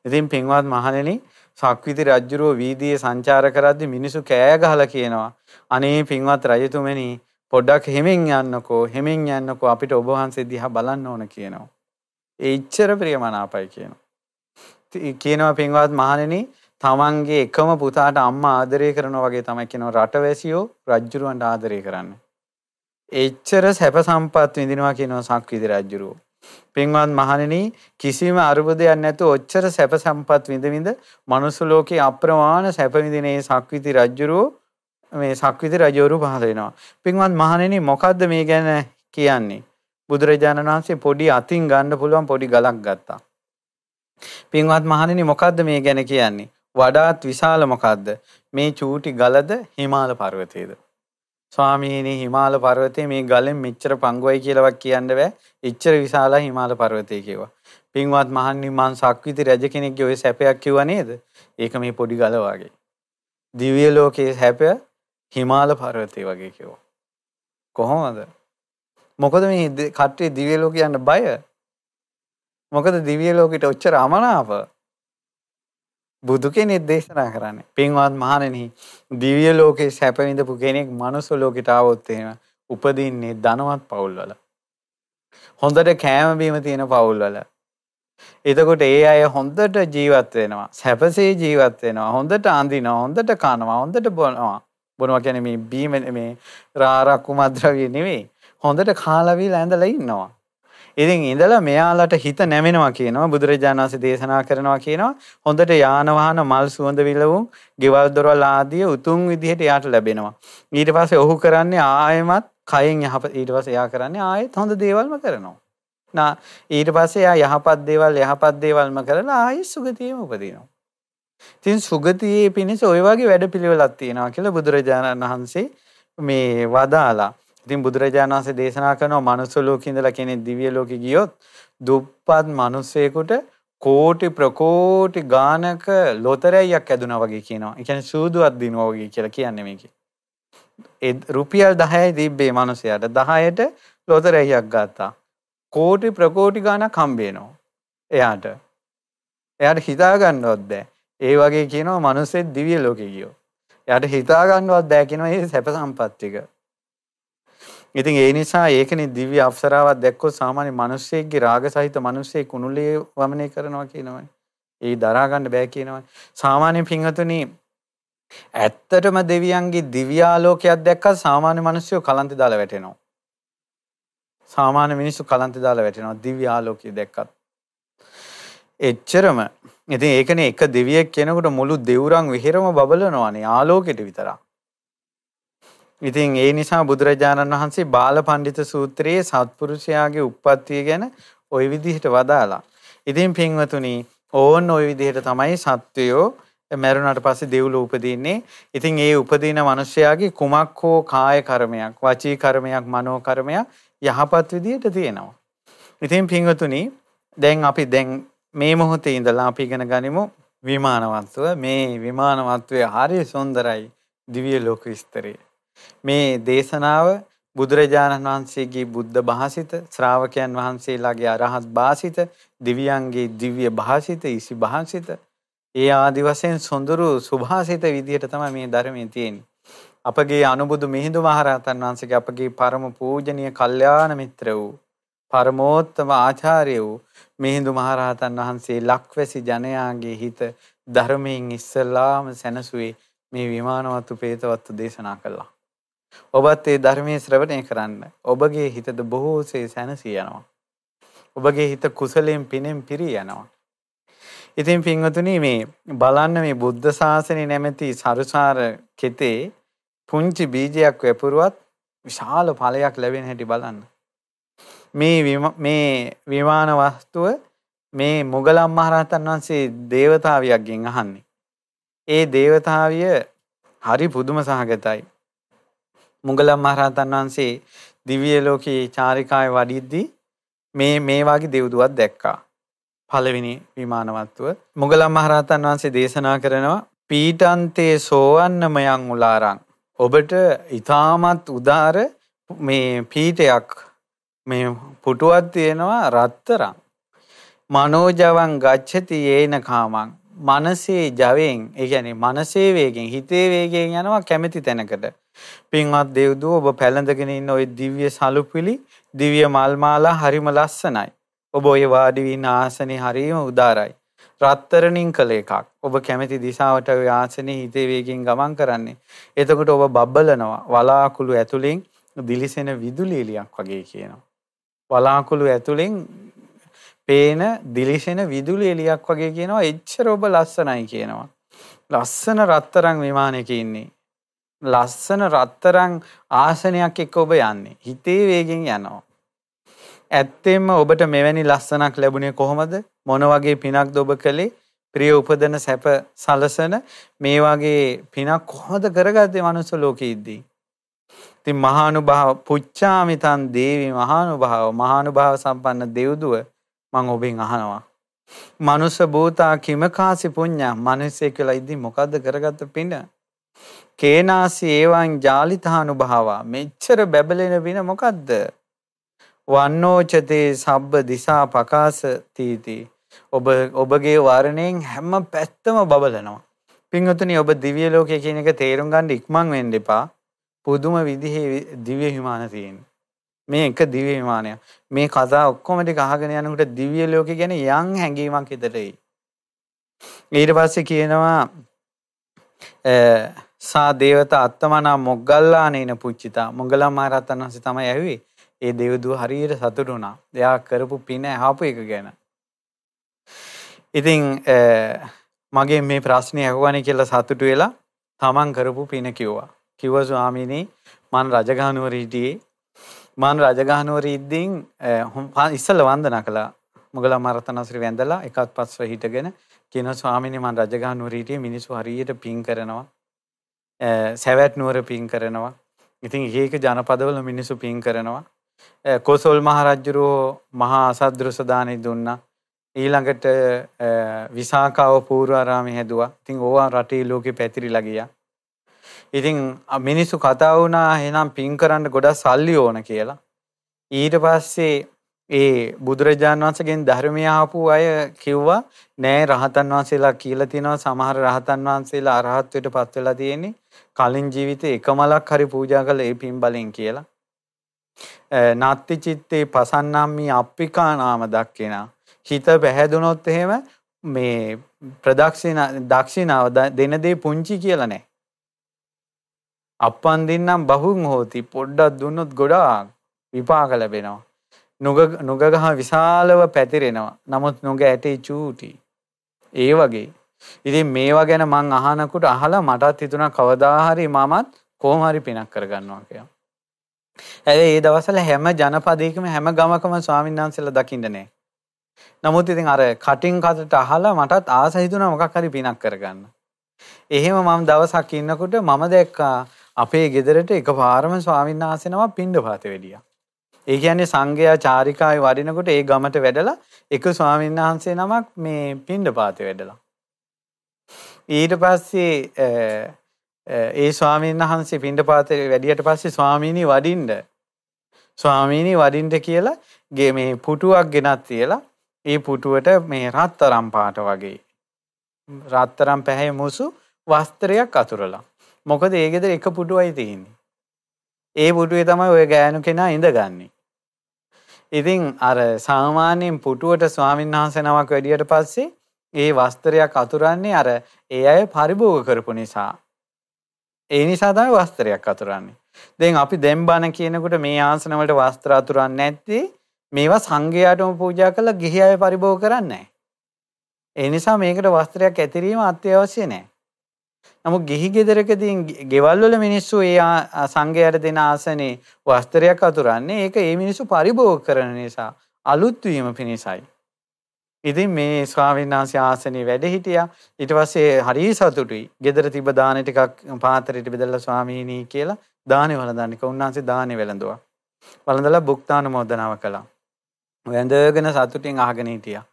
ඉතින් පින්වත් මහණෙනි සක්විති රජුරෝ වීදියේ සංචාර කරද්දී මිනිසු කෑ ගහලා කියනවා අනේ පින්වත් රජතුමනි පොඩ්ඩක් හෙමින් යන්නකෝ හෙමින් යන්නකෝ අපිට ඔබ වහන්සේ දිහා බලන්න ඕන කියනවා. ඒ ඉච්ඡර ප්‍රියමනාපයි කියනවා. කියනවා පින්වත් මහණෙනි තමන්ගේ එකම පුතාට අම්මා ආදරය කරනවා වගේ තමයි කියනවා රටවැසියෝ රජුරවන්ට ආදරය කරන්නේ. එච්චර සැප සම්පත් විඳිනවා කියනවා සක්විති රජුරෝ. පින්වත් මහණෙනි කිසිම අරුබුදයක් නැතුව ඔච්චර සැප සම්පත් විඳ විඳ මනුස්ස ලෝකේ අප්‍රමාණ සැප විඳින මේ සක්විති රජුරෝ මේ සක්විති රජවරු පහළ වෙනවා. පින්වත් මහණෙනි මොකද්ද මේ ගැන කියන්නේ? බුදුරජාණන් වහන්සේ පොඩි අතින් ගන්න පුළුවන් පොඩි ගලක් ගත්තා. පින්වත් මහණෙනි මොකද්ද මේ ගැන කියන්නේ? වඩාත් විශාල මොකද්ද? මේ චූටි ගලද හිමාල පර්වතයේද? ස්වාමීනි හිමාල පර්වතයේ මේ ගලෙන් මෙච්චර පංගුවයි කියලාවත් කියන්න බෑ. එච්චර විශාලයි හිමාල පර්වතය කිව්වා. පින්වත් මහන්නි මං සක්විති රජ කෙනෙක්ගේ ওই සැපයක් කිව්වා නේද? ඒක මේ පොඩි ගල වගේ. දිව්‍ය ලෝකයේ සැප හිමාල පර්වතය වගේ කිව්වා. කොහොමද? මොකද මේ කට්ටිය දිව්‍ය ලෝක යන්න බය? මොකද දිව්‍ය ලෝකෙට ඔච්චර අමනාප? බුදු කෙනෙක් දේශනා කරන්නේ. පින්වත් මහණෙනි, දිව්‍ය ලෝකේ සැප විඳපු කෙනෙක් මනුස්ස ලෝකෙට ආවොත් එහෙම උපදින්නේ ධනවත් පවුල්වල. හොඳට කෑම බීම තියෙන පවුල්වල. එතකොට ඒ අය හොඳට ජීවත් වෙනවා. සැපසේ ජීවත් වෙනවා. හොඳට අඳිනවා. හොඳට කනවා. හොඳට බොනවා. බොනවා කියන්නේ මේ බීම මේ රාරක්කු මද්‍රව්‍ය නෙවෙයි. හොඳට කාලා බීලා ඇඳලා ඉන්නවා. ඉතින් ඉඳලා මෙයාලට හිත නැමෙනවා කියනවා බුදුරජාණන් වහන්සේ දේශනා කරනවා කියනවා හොඳට යාන වාහන මල් සුවඳ විලවුන් ගෙවල් දොරවල් ආදී උතුම් විදිහට යාට ලැබෙනවා ඊට පස්සේ ඔහු කරන්නේ ආයෙමත් කයෙන් යහපත් ඊට පස්සේ එයා කරන්නේ ආයෙත් හොඳ දේවල්ම කරනවා නා ඊට පස්සේ එයා යහපත් දේවල් යහපත් දේවල්ම කරලා ආයෙත් සුගතියෙම උපදිනවා ඉතින් සුගතියේ පිණිස ওই වගේ වැඩපිළිවෙලක් තියෙනවා කියලා බුදුරජාණන් වහන්සේ මේ වදාලා ඉතින් බුදුරජාණන් වහන්සේ දේශනා කරනවා මනුස්ස ලෝකේ ඉඳලා කෙනෙක් දිව්‍ය ලෝකෙ ගියොත් දුප්පත් මිනිසෙකුට කෝටි ප්‍රකෝටි ගානක ලොතරැයියක් ඇදුනා වගේ කියනවා. ඒ කියන්නේ සූදුවක් දිනුවා වගේ කියලා කියන්නේ මේකේ. ඒ රුපියල් 10යි තිබ්බේ මිනිසයාට 10ට ලොතරැයියක් ගත්තා. කෝටි ප්‍රකෝටි ගානක් හම්බ වෙනවා. එයාට. එයාට හිතා ගන්නවත් බෑ. ඒ වගේ කියනවා මිනිස්සෙක් දිව්‍ය ලෝකෙ ගියෝ. එයාට හිතා ගන්නවත් බෑ කියනවා මේ සැප සම්පත් ටික. ඉතින් ඒ නිසා ඒකනේ දිව්‍ය අප්සරාවක් දැක්කොත් සාමාන්‍ය මිනිස්සෙක්ගේ රාග සහිත මිනිස්සෙක් කුණුලේ වමනය කරනවා කියනවනේ. ඒ දරා ගන්න බෑ කියනවනේ. සාමාන්‍ය පින්වතුනි ඇත්තටම දෙවියන්ගේ දිව්‍යාලෝකයක් දැක්කත් සාමාන්‍ය මිනිස්සු කලන්තේ දාලා වැටෙනවා. සාමාන්‍ය මිනිස්සු කලන්තේ දාලා වැටෙනවා දිව්‍යාලෝකය දැක්කත්. එච්චරම ඉතින් ඒකන එක දෙවියෙක් කෙනකුට මුළු දෙවරං විහෙරම බලනවානේ ආලෝකෙට විතරා. ඉතින් ඒ නිසා බුදුරජාණන් වහන්සේ බාල පණ්ඩිත සූත්‍රයේ සත්පුරුෂයාගේ උප්පත්තිය ගැන ඔය විදිහට වදාලා. ඉතින් පින්වතුනි ඕන් ඔය විදිහට තමයි සත්වයෝ මැරුණට පස්සේ දෙව්ලෝ උපදින්නේ. ඉතින් ඒ උපදින මිනිසයාගේ කුමක් හෝ කාය කර්මයක්, වචී කර්මයක්, මනෝ කර්මයක් යහපත් විදිහට තියෙනවා. ඉතින් පින්වතුනි දැන් අපි දැන් මේ මොහොතේ ඉඳලා අපි ඉගෙන ගනිමු විමානවත්ව. මේ විමානවත්වය හරි සුන්දරයි දිව්‍ය ලෝක විස්තරේ. මේ දේශනාව බුදුරජාණන් වහන්සේගේ බුද්ධ භාසිත ශ්‍රාවකයන් වහන්සේලාගේ අරහත් භාසිත දිව්‍යයන්ගේ දිව්‍ය භාසිත ඉසි භාසිත ඒ ආදි වශයෙන් සොඳුරු සුභාසිත විදිහට තමයි මේ ධර්මයේ තියෙන්නේ. අපගේ අනුබුදු මිහිඳු මහරහතන් වහන්සේගේ අපගේ පරම පූජනීය කල්යාණ මිත්‍ර වූ පරමෝත්තම ආචාර්ය වූ මිහිඳු මහරහතන් වහන්සේ ලක්වැසි ජනයාගේ හිත ධර්මයෙන් ඉස්සලාම සැනසුවේ මේ විමානවත්තු පේතවත්තු දේශනා කළා. ඔබත් ඒ ධර්මයේ ශ්‍රවණය කරන්න. ඔබගේ හිතද බොහෝසේ සැනසී යනවා. ඔබගේ හිත කුසලයෙන් පිනෙන් පිරී යනවා. ඉතින් පින්වතුනි මේ බලන්න මේ බුද්ධ ශාසනය නැමැති සරුසාර කෙතේ පුංචි බීජයක් වැපුරුවත් විශාල ඵලයක් ලැබෙන හැටි බලන්න. මේ මේ විමාන වස්තුව මේ මුගලන් මහරහතන් වහන්සේ දේවතාවියක්ගෙන් අහන්නේ. ඒ දේවතාවිය හරි පුදුම සහගතයි. මුගලන් මහරහතන් වහන්සේ දිව්‍ය ලෝකේ චාරිකාවේ වඩිද්දී මේ මේ වගේ දෙව්දුවක් දැක්කා. පළවෙනි විමානවත්ව මුගලන් මහරහතන් වහන්සේ දේශනා කරනවා පීටන්තේ සෝවන්නමයන් උලාරං ඔබට ඊටමත් උදාර මේ පීඨයක් මේ පුටුවක් තියෙනවා රත්තරන්. මනෝජවන් ගච්ඡති යේන කාමං. මනසේ ජවයෙන් ඒ කියන්නේ මනසේ වේගෙන් හිතේ වේගයෙන් යනවා කැමැති තැනකට. පින්වත් දෙව්දුව ඔබ පැලඳගෙන ඉන්න ওই දිව්‍ය සලුපිලි දිව්‍ය මල් මාලා හරිම ලස්සනයි. ඔබ ඔය වාඩි වින්න ආසනේ හරිම උදාරයි. රත්තරණින් කළ එකක්. ඔබ කැමැති දිශාවට ඔය ආසනේ හිතේ වේගෙන් ගමන් කරන්නේ. එතකොට ඔබ බබ්බලනවා වලාකුළු ඇතුලෙන් දිලිසෙන විදුලි එලියක් වගේ කියනවා. වලාකුළු ඇතුලෙන් පේන දිලිසෙන විදුලි එලියක් වගේ කියනවා එච්චර ඔබ ලස්සනයි කියනවා. ලස්සන රත්තරන් විමානයක ඉන්නේ. ලස්සන රත්තරන් ආසනයක් එක්ක ඔබ යන්නේ. හිතේ වේගෙන් යනවා. ඇත්තෙන්ම ඔබට මෙවැනි ලස්සනක් ලැබුණේ කොහොමද? මොන වගේ පිනක්ද ඔබ කළේ? ප්‍රිය උපදන සැප සලසන මේ වගේ පිනක් කොහොමද කරගත්තේ මනුස්ස ලෝකෙ ඉද්දී? ඉතින් මහානුභාව පුච්චාමිතන් දේවි මහානුභාව මහානුභාව සම්පන්න දෙව්දුව මං ඔබෙන් අහනවා. මනුස්ස භූතා කිමකාසි පුඤ්ඤා මිනිස්සේ කියලා ඉදි මොකද්ද කරගත්ත පින? කේනාසි ඒවං ජාලිතානුභාවා මෙච්චර බැබලෙන පින මොකද්ද? වන්නෝචතේ සබ්බ දිසා පකාස තීති ඔබ ඔබගේ වර්ණයෙන් හැම පැත්තම බබලනවා. පින්වතුනි ඔබ දිව්‍ය ලෝකයේ කියන එක තේරුම් ගන්න ඉක්මන් වෙන්න එපා. පුදුම විදිහේ දිව්‍ය හිමාන තියෙන. මේ එක දිව්‍ය විමානයක්. මේ කතා ඔක්කොම ටික අහගෙන යනකොට දිව්‍ය ලෝකෙ ගැන යම් හැඟීමක් හිතට එයි. ඊට පස්සේ කියනවා සා දේවතා අත්තමනා මොග්ගල්ලානේන පුච්චිතා. මොග්ගලම් මහරහතන් වහන්සේ තමයි ඇහුවේ. ඒ දෙව්දුව හරියට සතුටු වුණා. එයා කරපු පින අහපු එක ගැන. ඉතින් මගේ මේ ප්‍රශ්නේ අහුවනේ කියලා සතුටු වෙලා තමන් කරපු පින කිව්වා. කිව්වා ස්වාමීනි මං රජගහනුවර හිටියේ මම රජගහනුවර ඉද්දීන් ඉස්සල වන්දනා කළා. මොගලන් මරතනස්රි වැඳලා එකත් පස්ව හිටගෙන කියන ස්වාමීනි මම රජගහනුවර හිටියේ මිනිස්සු හරියට පින් කරනවා. සැවැත් නුවර පින් කරනවා. ඉතින් ඒක ජනපදවල මිනිස්සු පින් කරනවා. කොසොල් මහරජුරෝ මහා අසද්දෘස දානෙ දුන්නා. ඊළඟට විසාකාව පූර්වාරාමේ හැදුවා. ඉතින් ඕවා රටේ ලෝකෙ පැතිරිලා ගියා. ඉතින් මිනිස්සු කතා වුණා එහෙනම් පින් කරන්න ගොඩක් සල්ලි ඕන කියලා. ඊට පස්සේ ඒ බුදුරජාණන් වහන්සේගෙන් ධර්මය ආපු අය කිව්වා නෑ රහතන් වහන්සේලා කියලා තියෙනවා සමහර රහතන් වහන්සේලා අරහත්ත්වයට පත් වෙලා තියෙන්නේ කලින් ජීවිතේ එක මලක් හරි පූජා කළ ඒ පින් බලෙන් කියලා. නාත්ති චිත්තේ පසන්නම්මි අප්පිකා නාම දක්කිනා. හිත පැහැදුනොත් එහෙම මේ ප්‍රදක්ෂින දක්ෂිනාව දෙන දේ පුංචි කියලා නෑ. අප්පන් දෙන්නම් බහුන් හෝති පොඩ්ඩක් දුන්නොත් ගොඩාක් විපාක ලැබෙනවා. නුග නුගගහ විශාලව පැතිරෙනවා. නමුත් නුග ඇටේ චූටි. ඒ වගේ. ඉතින් මේවා ගැන මං අහනකොට අහලා මටත් හිතුණා කවදා හරි මමත් කොහොම හරි පිනක් කරගන්නවා කියලා. හැබැයි ඒ දවස්වල හැම ජනපදයකම හැම ගමකම ස්වාමීන් වහන්සේලා දකින්න නැහැ. නමුත් ඉතින් අර කටින් කටට අහලා මටත් ආස හිතුණා මොකක් හරි පිනක් කරගන්න. එහෙම මම දවසක් ඉන්නකොට මම දැක්කා අපේ ගෙදරට එකපාරම ස්වාමීන් වහන්සේ නමක් පිණ්ඩපාතේ වැඩියා. ඒ කියන්නේ සංඝයා චාරිකාවේ වඩිනකොට ඒ ගමට වැඩලා එක ස්වාමීන් වහන්සේ නමක් මේ පිණ්ඩපාතේ වැඩලා. ඊට පස්සේ ඒ ස්වාමීන් වහන්සේ පිණ්ඩපාතේ වැඩියට පස්සේ ස්වාමීනි වඩින්න ස්වාමීනි වඩින්න කියලා ගේ මේ පුටුවක් ගෙනත් තියලා ඒ පුටුවට මේ රත්තරම් පාට වගේ රත්තරම් පැහැ මුසු වස්ත්‍රයක් අතුරලා මොකද ඒ ගෙදර එක පුටුවයි තියෙන්නේ. ඒ පුටුවේ තමයි ඔය ගෑනු කෙනා ඉඳගන්නේ. ඉතින් අර සාමාන්‍යයෙන් පුටුවට ස්වාමීන් වහන්සේ නමක් වැඩියට පස්සේ ඒ වස්ත්‍රයක් අතුරන්නේ අර ඒ අය පරිභෝග කරපු නිසා. ඒ නිසා තමයි වස්ත්‍රයක් අතුරන්නේ. දැන් අපි දැන් බණ කියනකොට මේ ආසන වලට වස්ත්‍ර අතුරන්නේ නැත්තේ මේවා සංඝයාටම පූජා කරලා ගිහි අය පරිභෝග කරන්නේ නැහැ. ඒ නිසා මේකට වස්ත්‍රයක් ඇතිරීම අත්‍යවශ්‍ය නැහැ. නමුත් ගිහි ගෙදරකදී ගෙවල් වල මිනිස්සු ඒ සංඝයාට දෙන ආසනේ වස්ත්‍රයක් අතුරන්නේ ඒක ඒ මිනිස්සු පරිභෝග කරන නිසා අලුත් වීම පිණිසයි. ඉතින් මේ ස්වාමීන් වහන්සේ ආසනේ වැඩ හිටියා. ඊට පස්සේ හරි සතුටුයි. ගෙදර තිබ්බ දාන ටිකක් පාත්‍රයට බෙදලා ස්වාමීනි කියලා දානේ වළඳන්න. උන්වහන්සේ දානේ වැළඳුවා. වළඳලා භුක්තානුමෝදනාව කළා. වැඳගෙන සතුටින් අහගෙන හිටියා.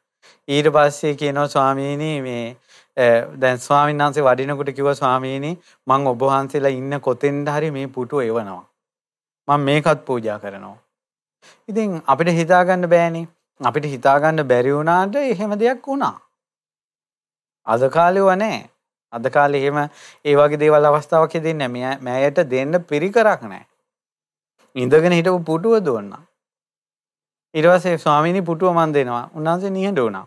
ඊට පස්සේ කියනවා ස්වාමීනි මේ Eh, දැන් ස්වාමීන් වහන්සේ වඩිනකොට කිව්වා ස්වාමීනි මං ඔබ වහන්සේලා ඉන්න කොතෙන්ද හරි මේ පුටුව එවනවා. මම මේකත් පූජා කරනවා. ඉතින් අපිට හිතාගන්න බෑනේ. අපිට හිතාගන්න බැරි වුණාට එහෙම දෙයක් වුණා. අද කාලේව නැහැ. අද කාලේ එහෙම ඒ වගේ දේවල් අවස්ථාවක් දෙන්නේ නැහැ. මෑයට දෙන්න පිරිකරක් නැහැ. ඉඳගෙන හිටපු පුටුව දුන්නා. ඊට පස්සේ ස්වාමීනි පුටුව මන් දෙනවා. උන්වහන්සේ නිහඬ වුණා.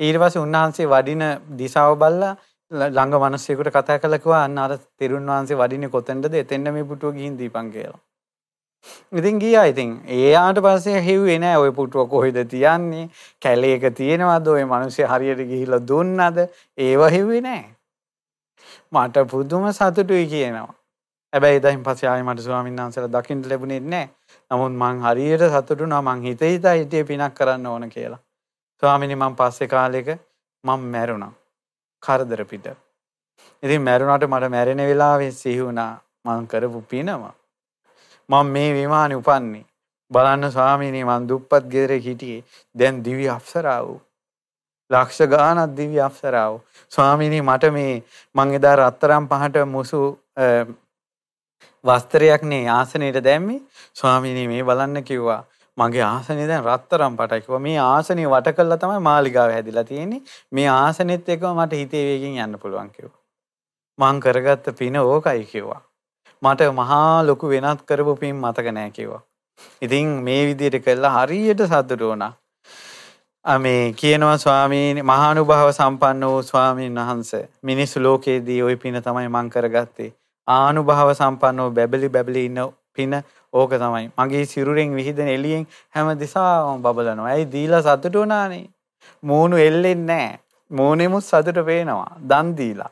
ඊර්වස උන්වහන්සේ වඩින දිසාාව බල්ලා ළඟ මනස්සයකුට කතා කලකවා අන්න අර තෙරුන් වහන්සේ වඩින කොතැන්ටද එතෙන්ට මේ පුටුව ගිහින් දීපන් කියලා. ඉතින් ගියා ඉතින් ඒයාට පස්සේ හෙව්වේ නෑ ඔය පුටුව කොහෙද තියන්නේ කැලේක තියෙනවද ඔය මිනිස්සු හරියට ගිහිල්ලා දුන්නද ඒව හෙව්වේ නෑ. මට පුදුම සතුටුයි කියනවා. හැබැයි ඉතින් පස්සේ ආයෙ මට ස්වාමීන් වහන්සේලා දකින්න ලැබුණේ නෑ. නමුත් මං හරියට සතුටු වුණා මං හිතේ හිතා හිතේ පිනක් කරන්න ඕන කියලා. ස්වාමිනී මං පස්සේ කාලෙක මං මැරුණා. කරදර පිට. ඉතින් මැරුණාට මට මැරෙන වෙලාවේ සිහි වුණා මං කරපු පිනම. මම මේ විමානේ උපන්නේ. බලන්න ස්වාමීනි මං දුප්පත් ගෙදර හිටියේ. දැන් දිවි අප්සරාවෝ. ලක්ෂ ගාණක් දිවි අප්සරාවෝ. ස්වාමීනි මට මේ මං එදා රත්තරන් පහට මුසු වස්ත්‍රයක් නේ ආසනයට දැම්මේ. ස්වාමීනි මේ බලන්න කිව්වා. මගේ ආසනේ දැන් රත්තරම් පටයි කිව්වා. මේ ආසනේ වට කළා තමයි මාලිගාව හැදිලා තියෙන්නේ. මේ ආසනෙත් එක්කම මට හිතේ වේගෙන් යන්න පුළුවන් කිව්වා. මං කරගත්ත පින ඕකයි කිව්වා. මට මහා ලොකු වෙනත් කරපු පින් මතක නෑ කිව්වා. ඉතින් මේ විදිහට කළා හරියට සතුටු වුණා. මේ කියනවා ස්වාමීන් මහානුභාව සම්පන්න වූ ස්වාමීන් වහන්සේ මිනිස් ලෝකයේදී ওই පින තමයි මං කරගත්තේ. ආනුභාව සම්පන්න වූ බැබලි බැබලි ඉන්න පින ඕක තමයි. මගේ සිරුරෙන් විහිදෙන එළියෙන් හැම දිසාවම බබලනවා. ඇයි දීලා සතුටු වුණානේ? මූණු එල්ලෙන්නේ නැහැ. මූණෙමුත් සතුට පේනවා. දන් දීලා.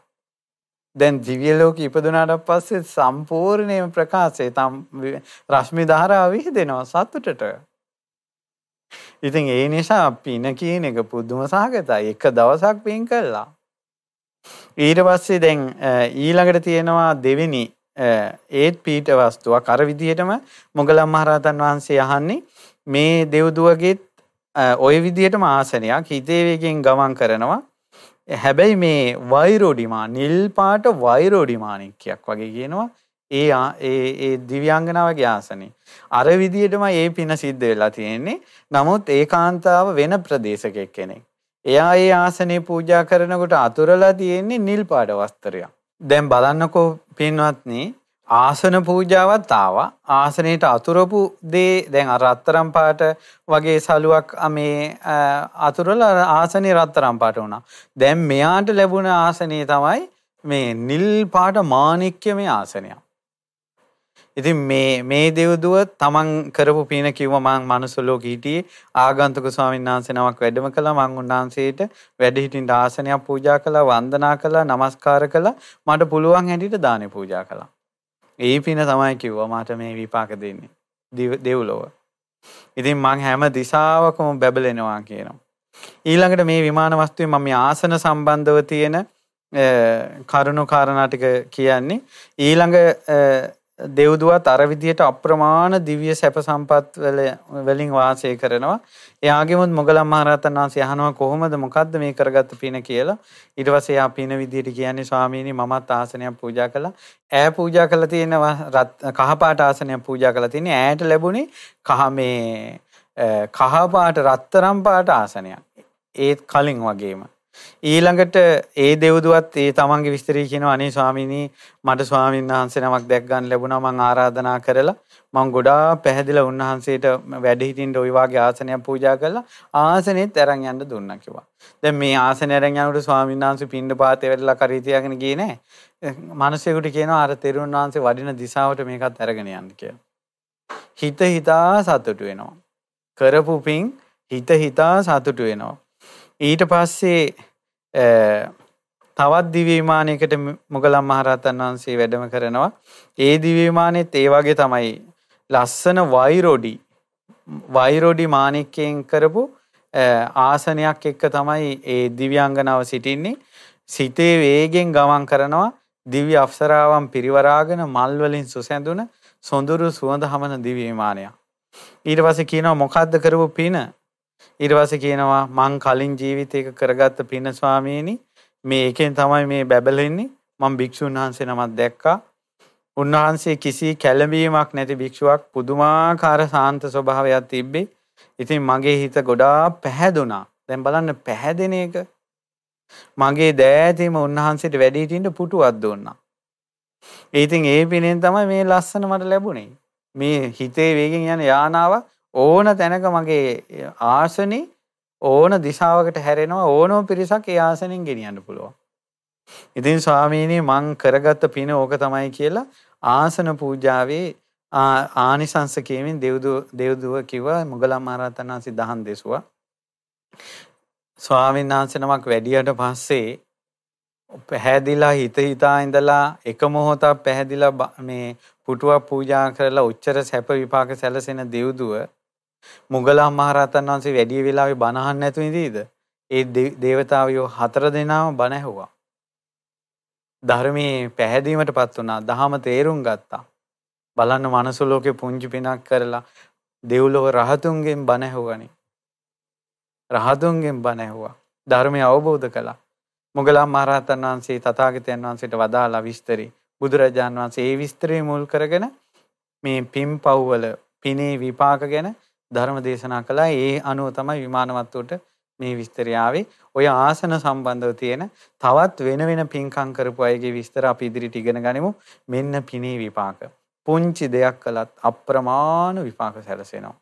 දැන් දිව්‍ය ලෝකෙ ඉපදුනාට පස්සේ සම්පූර්ණයෙන්ම ප්‍රකාශය තම් රශ්මි ධාරාව විහිදෙනවා සතුටට. ඉතින් ඒ නිසා පින කියන එක පුදුම සහගතයි. එක දවසක් පින් කළා. ඊට පස්සේ දැන් ඊළඟට තියෙනවා දෙවෙනි ඒත් පීඨ වස්තුවක් අර විදිහටම මොගලම් මහරහතන් වහන්සේ අහන්නේ මේ දෙව්දුවගෙත් ওই විදිහටම ආසනයක් හිතේ වේගෙන් ගමන් කරනවා. හැබැයි මේ වෛරෝඩිමා නිල් පාට වෛරෝඩිමානික්කයක් වගේ කියනවා. ඒ ඒ ඒ දිව්‍යාංගනාවගේ ආසනේ. අර විදිහටම ඒ පින සිද්ධ වෙලා තියෙන්නේ. නමුත් ඒකාන්තාව වෙන ප්‍රදේශකෙක් කෙනෙක්. එයා ඒ ආසනේ පූජා කරනකොට අතුරලා තියෙන්නේ නිල් පාට වස්ත්‍රයක්. දැන් බලන්නකෝ පින්වත්නි ආසන පූජාවත් ආවා ආසනයට අතුරපු දේ දැන් අර රත්තරම් පාට වගේ සලුවක් මේ අතුරලා ආසනේ රත්තරම් පාට වුණා. දැන් මෙයාට ලැබුණ ආසනේ තමයි මේ නිල් පාට මාණික්‍යමය ආසනයක්. ඉතින් මේ මේ දෙව්දුව තමන් කරපු පින කිව්ව මං මනුස්ස ලෝකෙ හිටියේ ආගන්තුක ස්වාමීන් වහන්සේ නමක් වැඩම කළා මං උන්වහන්සේට වැඩ හිටින්න ආසනයක් පූජා කළා වන්දනා කළා নমස්කාර කළා මට පුළුවන් හැටියට දානේ පූජා කළා. ඒ පින තමයි කිව්වා මට මේ විපාක දෙන්නේ. දෙව්ලොව. ඉතින් මං හැම දිශාවකම බැබලෙනවා කියනවා. ඊළඟට මේ විමාන වස්තුවේ මම මේ ආසන සම්බන්ධව තියෙන කරුණු කාරණා ටික කියන්නේ ඊළඟ දෙව්දුවත් අර විදියට අප්‍රමාණ දිව්‍ය සැප සම්පත් වලින් වාසය කරනවා. එයාගෙමුත් මොගලම් මහරහතන් වහන්සේ අහනවා කොහොමද මොකද්ද මේ කරගත්ත පින කියලා. ඊට පස්සේ එයා පින විදියට කියන්නේ ස්වාමීනි මමත් ආසනයක් පූජා කළා. ඈ පූජා කළා තියෙනවා කහපාට ආසනයක් පූජා කළා තියෙන්නේ. ඈට ලැබුණේ කහ මේ කහපාට රත්තරම් පාට ආසනයක්. ඒත් කලින් වගේම. ඊළඟට ඒ දෙව්දුවත් ඒ තමන්ගේ විස්තරය කියනවා අනේ ස්වාමීනි මට ස්වාමීන් වහන්සේ නමක් දැක් ගන්න ලැබුණා මං ආරාධනා කරලා මං ගොඩාක් පැහැදිලා උන්වහන්සේට වැඩ හිටින්න ওই වාගේ ආසනයක් පූජා කළා ආසනෙත් අරන් යන්න දුන්නා කිව්වා. දැන් මේ ආසනය අරන් යනකොට ස්වාමීන් වහන්සේ පින්ඳ පාතේ වැඩලා කරේ තියාගෙන ගියේ නෑ. මිනිසෙකුට කියනවා අර තෙරුවන් වහන්සේ වඩින දිශාවට මේකත් අරගෙන යන්න කියලා. හිත හිතා සතුටු වෙනවා. කරපු පින් හිත හිතා සතුටු වෙනවා. ඊට පස්සේ තවත් දිව්‍ය විමානයකට මොගලම් මහරහතන් වහන්සේ වැඩම කරනවා. ඒ දිව්‍ය විමානෙත් ඒ වගේ තමයි ලස්සන වෛරොඩි වෛරොඩි මාණික්කයෙන් කරපු ආසනයක් එක්ක තමයි ඒ දිව්‍යාංගනාව සිටින්නේ. සිතේ වේගෙන් ගමන් කරනවා දිව්‍ය අප්සරාවන් පිරිවරාගෙන මල් වලින් සුසැඳුන සොඳුරු සුවඳ හමන දිව්‍ය විමානයක්. ඊට පස්සේ කියනවා මොකද්ද කරපු පින? ඊට පස්සේ කියනවා මං කලින් ජීවිතයක කරගත්ත පින ස්වාමීනි මේ එකෙන් තමයි මේ බැබලෙන්නේ. මම භික්ෂුන් වහන්සේ නමක් දැක්කා. උන්වහන්සේ කිසි කැළඹීමක් නැති භික්ෂුවක් පුදුමාකාර සාන්ත ස්වභාවයක් තිබ්බේ. ඉතින් මගේ හිත ගොඩාක් පැහැදුනා. දැන් බලන්න පැහැදෙන එක. මගේ දෑතීම උන්වහන්සේට වැඩි හිටින්න පුටුවක් දුන්නා. ඉතින් ඒ පිනෙන් තමයි මේ ලස්සන මට ලැබුණේ. මේ හිතේ වේගෙන් යන යානාව ඕන තැනක මගේ ආසනේ ඕන දිශාවකට හැරෙනවා ඕනම පිරිසක් ඒ ආසනෙන් ගෙනියන්න පුළුවන්. ඉතින් ස්වාමීනි මං කරගත්ත පින ඕක තමයි කියලා ආසන පූජාවේ ආනිසංස කියමින් දෙව්දුව දෙව්දුව කිව්වා මුගලන් මහරහතන් වහන්සේ දහම් දෙසුවා. ස්වාමීන් වහන්සේ නමක් වැඩියට පස්සේ පැහැදිලා හිත හිතා ඉඳලා එක මොහොතක් පැහැදිලා මේ පුටුවක් පූජා කරලා උච්චර සැප විපාක සැලසෙන දෙව්දුව මුගලන් මහරහතන් වහන්සේ වැඩි වෙලාවෙ බණ අහන්න නැතු ඉඳීද? ඒ දේවතාවයෝ හතර දෙනාම බණ ඇහුවා. ධර්මයේ පැහැදීමටපත් වුණා. දහම තේරුම් ගත්තා. බලන්න මනස ලෝකේ පුංචි පිනක් කරලා දෙව්ලොව රහතුන්ගෙන් බණ ඇහුවනේ. රහතුන්ගෙන් බණ ඇහුවා. ධර්මය අවබෝධ කළා. මොගලම් මහරහතන් වහන්සේ තථාගතයන් වහන්සේට වදාලා විස්තරي බුදුරජාන් වහන්සේ ඒ විස්තරේ මුල් කරගෙන මේ පින්පව් වල පිනේ විපාක ගැන ධර්ම දේශනා කළා. ඒ අනුව තමයි විමානවත්තුවට මේ විස්තරය ආවේ. ඔය ආසන සම්බන්ධව තියෙන තවත් වෙන වෙන පින්කම් කරපු අයගේ විස්තර අපි ඉදිරියට ඉගෙන ගනිමු. මෙන්න පිනේ විපාක. පුංචි දෙයක් කළත් අප්‍රමාණ විපාක සැලසෙනවා.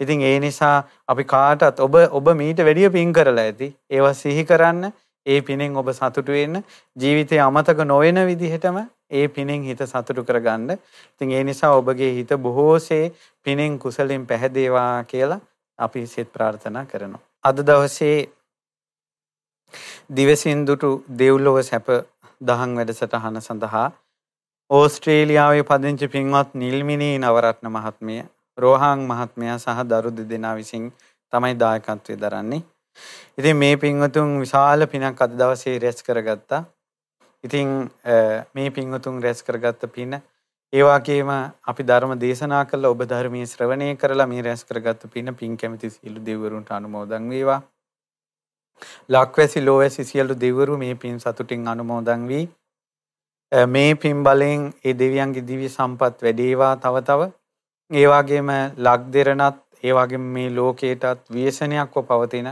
ඉතින් ඒ නිසා අපි කාටත් ඔබ ඔබ මීට වැඩිය පින් කරලා ඇති. ඒවා සිහි කරන්න, ඒ පිනෙන් ඔබ සතුටු වෙන්න, ජීවිතේ අමතක නොවන විදිහටම ඒ පිනෙන් හිත සතුටු කරගන්න. ඉතින් ඒ නිසා ඔබගේ හිත බොහෝසේ පිනෙන් කුසලෙන් පැහැදේවා කියලා අපි සිත ප්‍රාර්ථනා කරනවා. අද දවසේ දිවසින් දුටු දෙව්ලොව සැප දහම් වැඩසටහන සඳහා ඕස්ට්‍රේලියාවේ පදිංචි පින්වත් නිල්මිනී නවරත්න මහත්මිය රෝහාන් මහත්මයා සහ දරු දෙදෙනා විසින් තමයි දායකත්වය දරන්නේ. ඉතින් මේ පින්වතුන් විශාල පිනක් අද දවසේ රැස් කරගත්තා. ඉතින් මේ පින්වතුන් රැස් කරගත්ත පින ඒ වගේම අපි ධර්ම දේශනා කළ ඔබ ධර්මයේ ශ්‍රවණය කරලා මේ රැස් කරගත්ත පින පින් කැමති සියලු දෙවිවරුන්ට අනුමෝදන් වේවා. ලක්වැසි ලෝවැසි සියලු දෙවිවරු මේ පින් සතුටින් අනුමෝදන් වී මේ පින් බලෙන් ඒ දෙවියන්ගේ දිව්‍ය සම්පත් වැඩේවා තව තව ඒ වගේම ලක් දෙරණත් ඒ වගේම මේ ලෝකයටත් ව්‍යසනයක්ව පවතින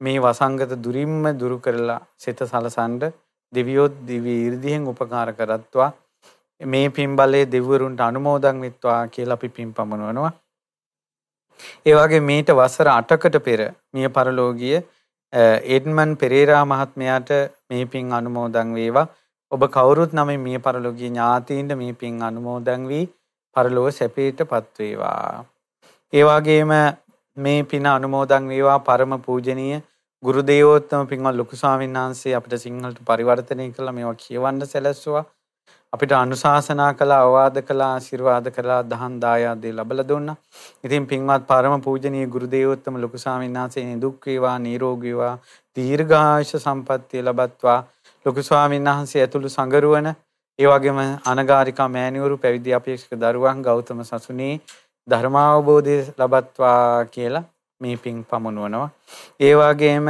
මේ වසංගත දුරින්ම දුරු කරලා සිත සලසන්ඩ දෙවියොත් දිවි 이르දිහෙන් උපකාර කරත්වා මේ පින් බලයේ දෙවිවරුන්ට අනුමෝදන් වෙත්වා කියලා අපි පින් පමුණවනවා. ඒ වගේ මේට වසර 8කට පෙර මිය පරලෝකීය එඩ්මන් පෙරේරා මහත්මයාට මේ පින් අනුමෝදන් වේවා. ඔබ කවුරුත් නම මිය පරලෝකීය ඥාතීන්ට මේ පින් අනුමෝදන් වී පරලොව සැපේටපත් වේවා. ඒ වගේම මේ පින අනුමෝදන් වේවා පරම පූජනීය ගුරු දේවෝත්තම පින්වත් ලොකු ස්වාමීන් වහන්සේ අපිට සිංහලට පරිවර්තනය කළා මේවා කියවන්න සැලැස්සුවා. අපිට අනුශාසනා කළා අවවාද කළා ආශිර්වාද කළා දහන් දායාදේ ලැබලා දුන්නා. ඉතින් පින්වත් පරම පූජනීය ගුරු දේවෝත්තම ලොකු ස්වාමීන් වහන්සේ නිදුක් වේවා නිරෝගී වේවා දීර්ඝායුෂ සම්පන්නිය ලබත්වා ලොකු ස්වාමීන් වහන්සේ ඇතුළු සංගරුවන ඒ වගේම අනගාരികා මෑණිවරු පැවිදි අපේක්ෂක දරුවන් ගෞතම සසුනේ ධර්මාවබෝධය ලබත්වා කියලා මේ පින් පමුණුවනවා. ඒ වගේම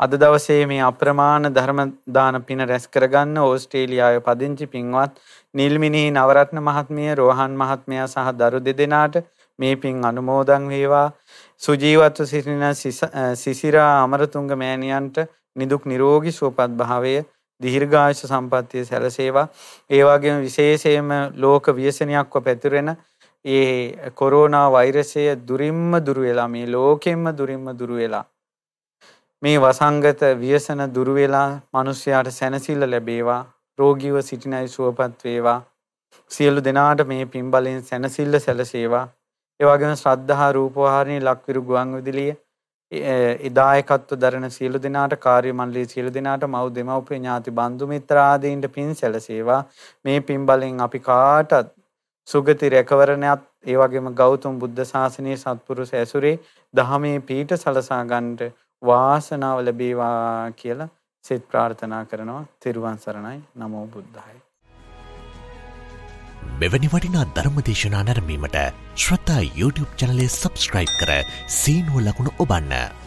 අද දවසේ මේ අප්‍රමාණ ධර්ම දාන පින රැස් කරගන්න ඕස්ට්‍රේලියාවේ පදිංචි පින්වත් නිල්මිනී නවරත්න මහත්මිය, රෝහන් මහත්මයා සහ දරු දෙදෙනාට මේ පින් අනුමෝදන් වේවා. සුජීවත්ව සිටින සිසිරා අමරතුංග මෑණියන්ට නිදුක් නිරෝගී සුවපත් භාවය දීර්ඝායුෂ සම්පන්නිය සැලසේවා. ඒ වගේම විශේෂයෙන්ම ලෝක ව්‍යසනයක්ව පැතිරෙන ඒ කොරෝනා වෛරසය දුරින්ම දුරු වෙලා මේ ලෝකෙම්ම දුරින්ම දුරු වෙලා මේ වසංගත ව්‍යසන දුරු වෙලා මිනිස්යාට සැනසෙල්ල ලැබේවා රෝගීව සිටින අය සුවපත් වේවා සියලු දෙනාට මේ පින්බලෙන් සැනසෙල්ල සැලසේවා. ඒ වගේම ශ්‍රද්ධහා රූපවාහිනී ලක්විරු ගුවන් විදුලිය එදායකත්ව දරන සියලු දෙනාට කාර්ය මණ්ඩලයේ සියලු දෙනාට මව් දෙමව්පිය ඥාති බන්දු මිත්‍ර ආදීන්ට පින් සැලසේවා. මේ පින් බලෙන් අපි කාටත් සුගති රැකවරණයත් ඒ වගේම ගෞතම බුද්ධ ශාසනයේ සත්පුරුෂ ඇසුරේ දහමේ පීඨ සලසා ගන්නට වාසනාව ලැබේවා කියලා සෙත් ප්‍රාර්ථනා කරනවා. තෙරුවන් සරණයි. නමෝ බුද්ධයි.
මෙවැනි වටිනා ධර්මදේශනා නැරමීමට ශ්‍රතා YouTube චනලය සබස්ක්‍රයිබ් කර සීනුව ලකුණු ඔබන්න.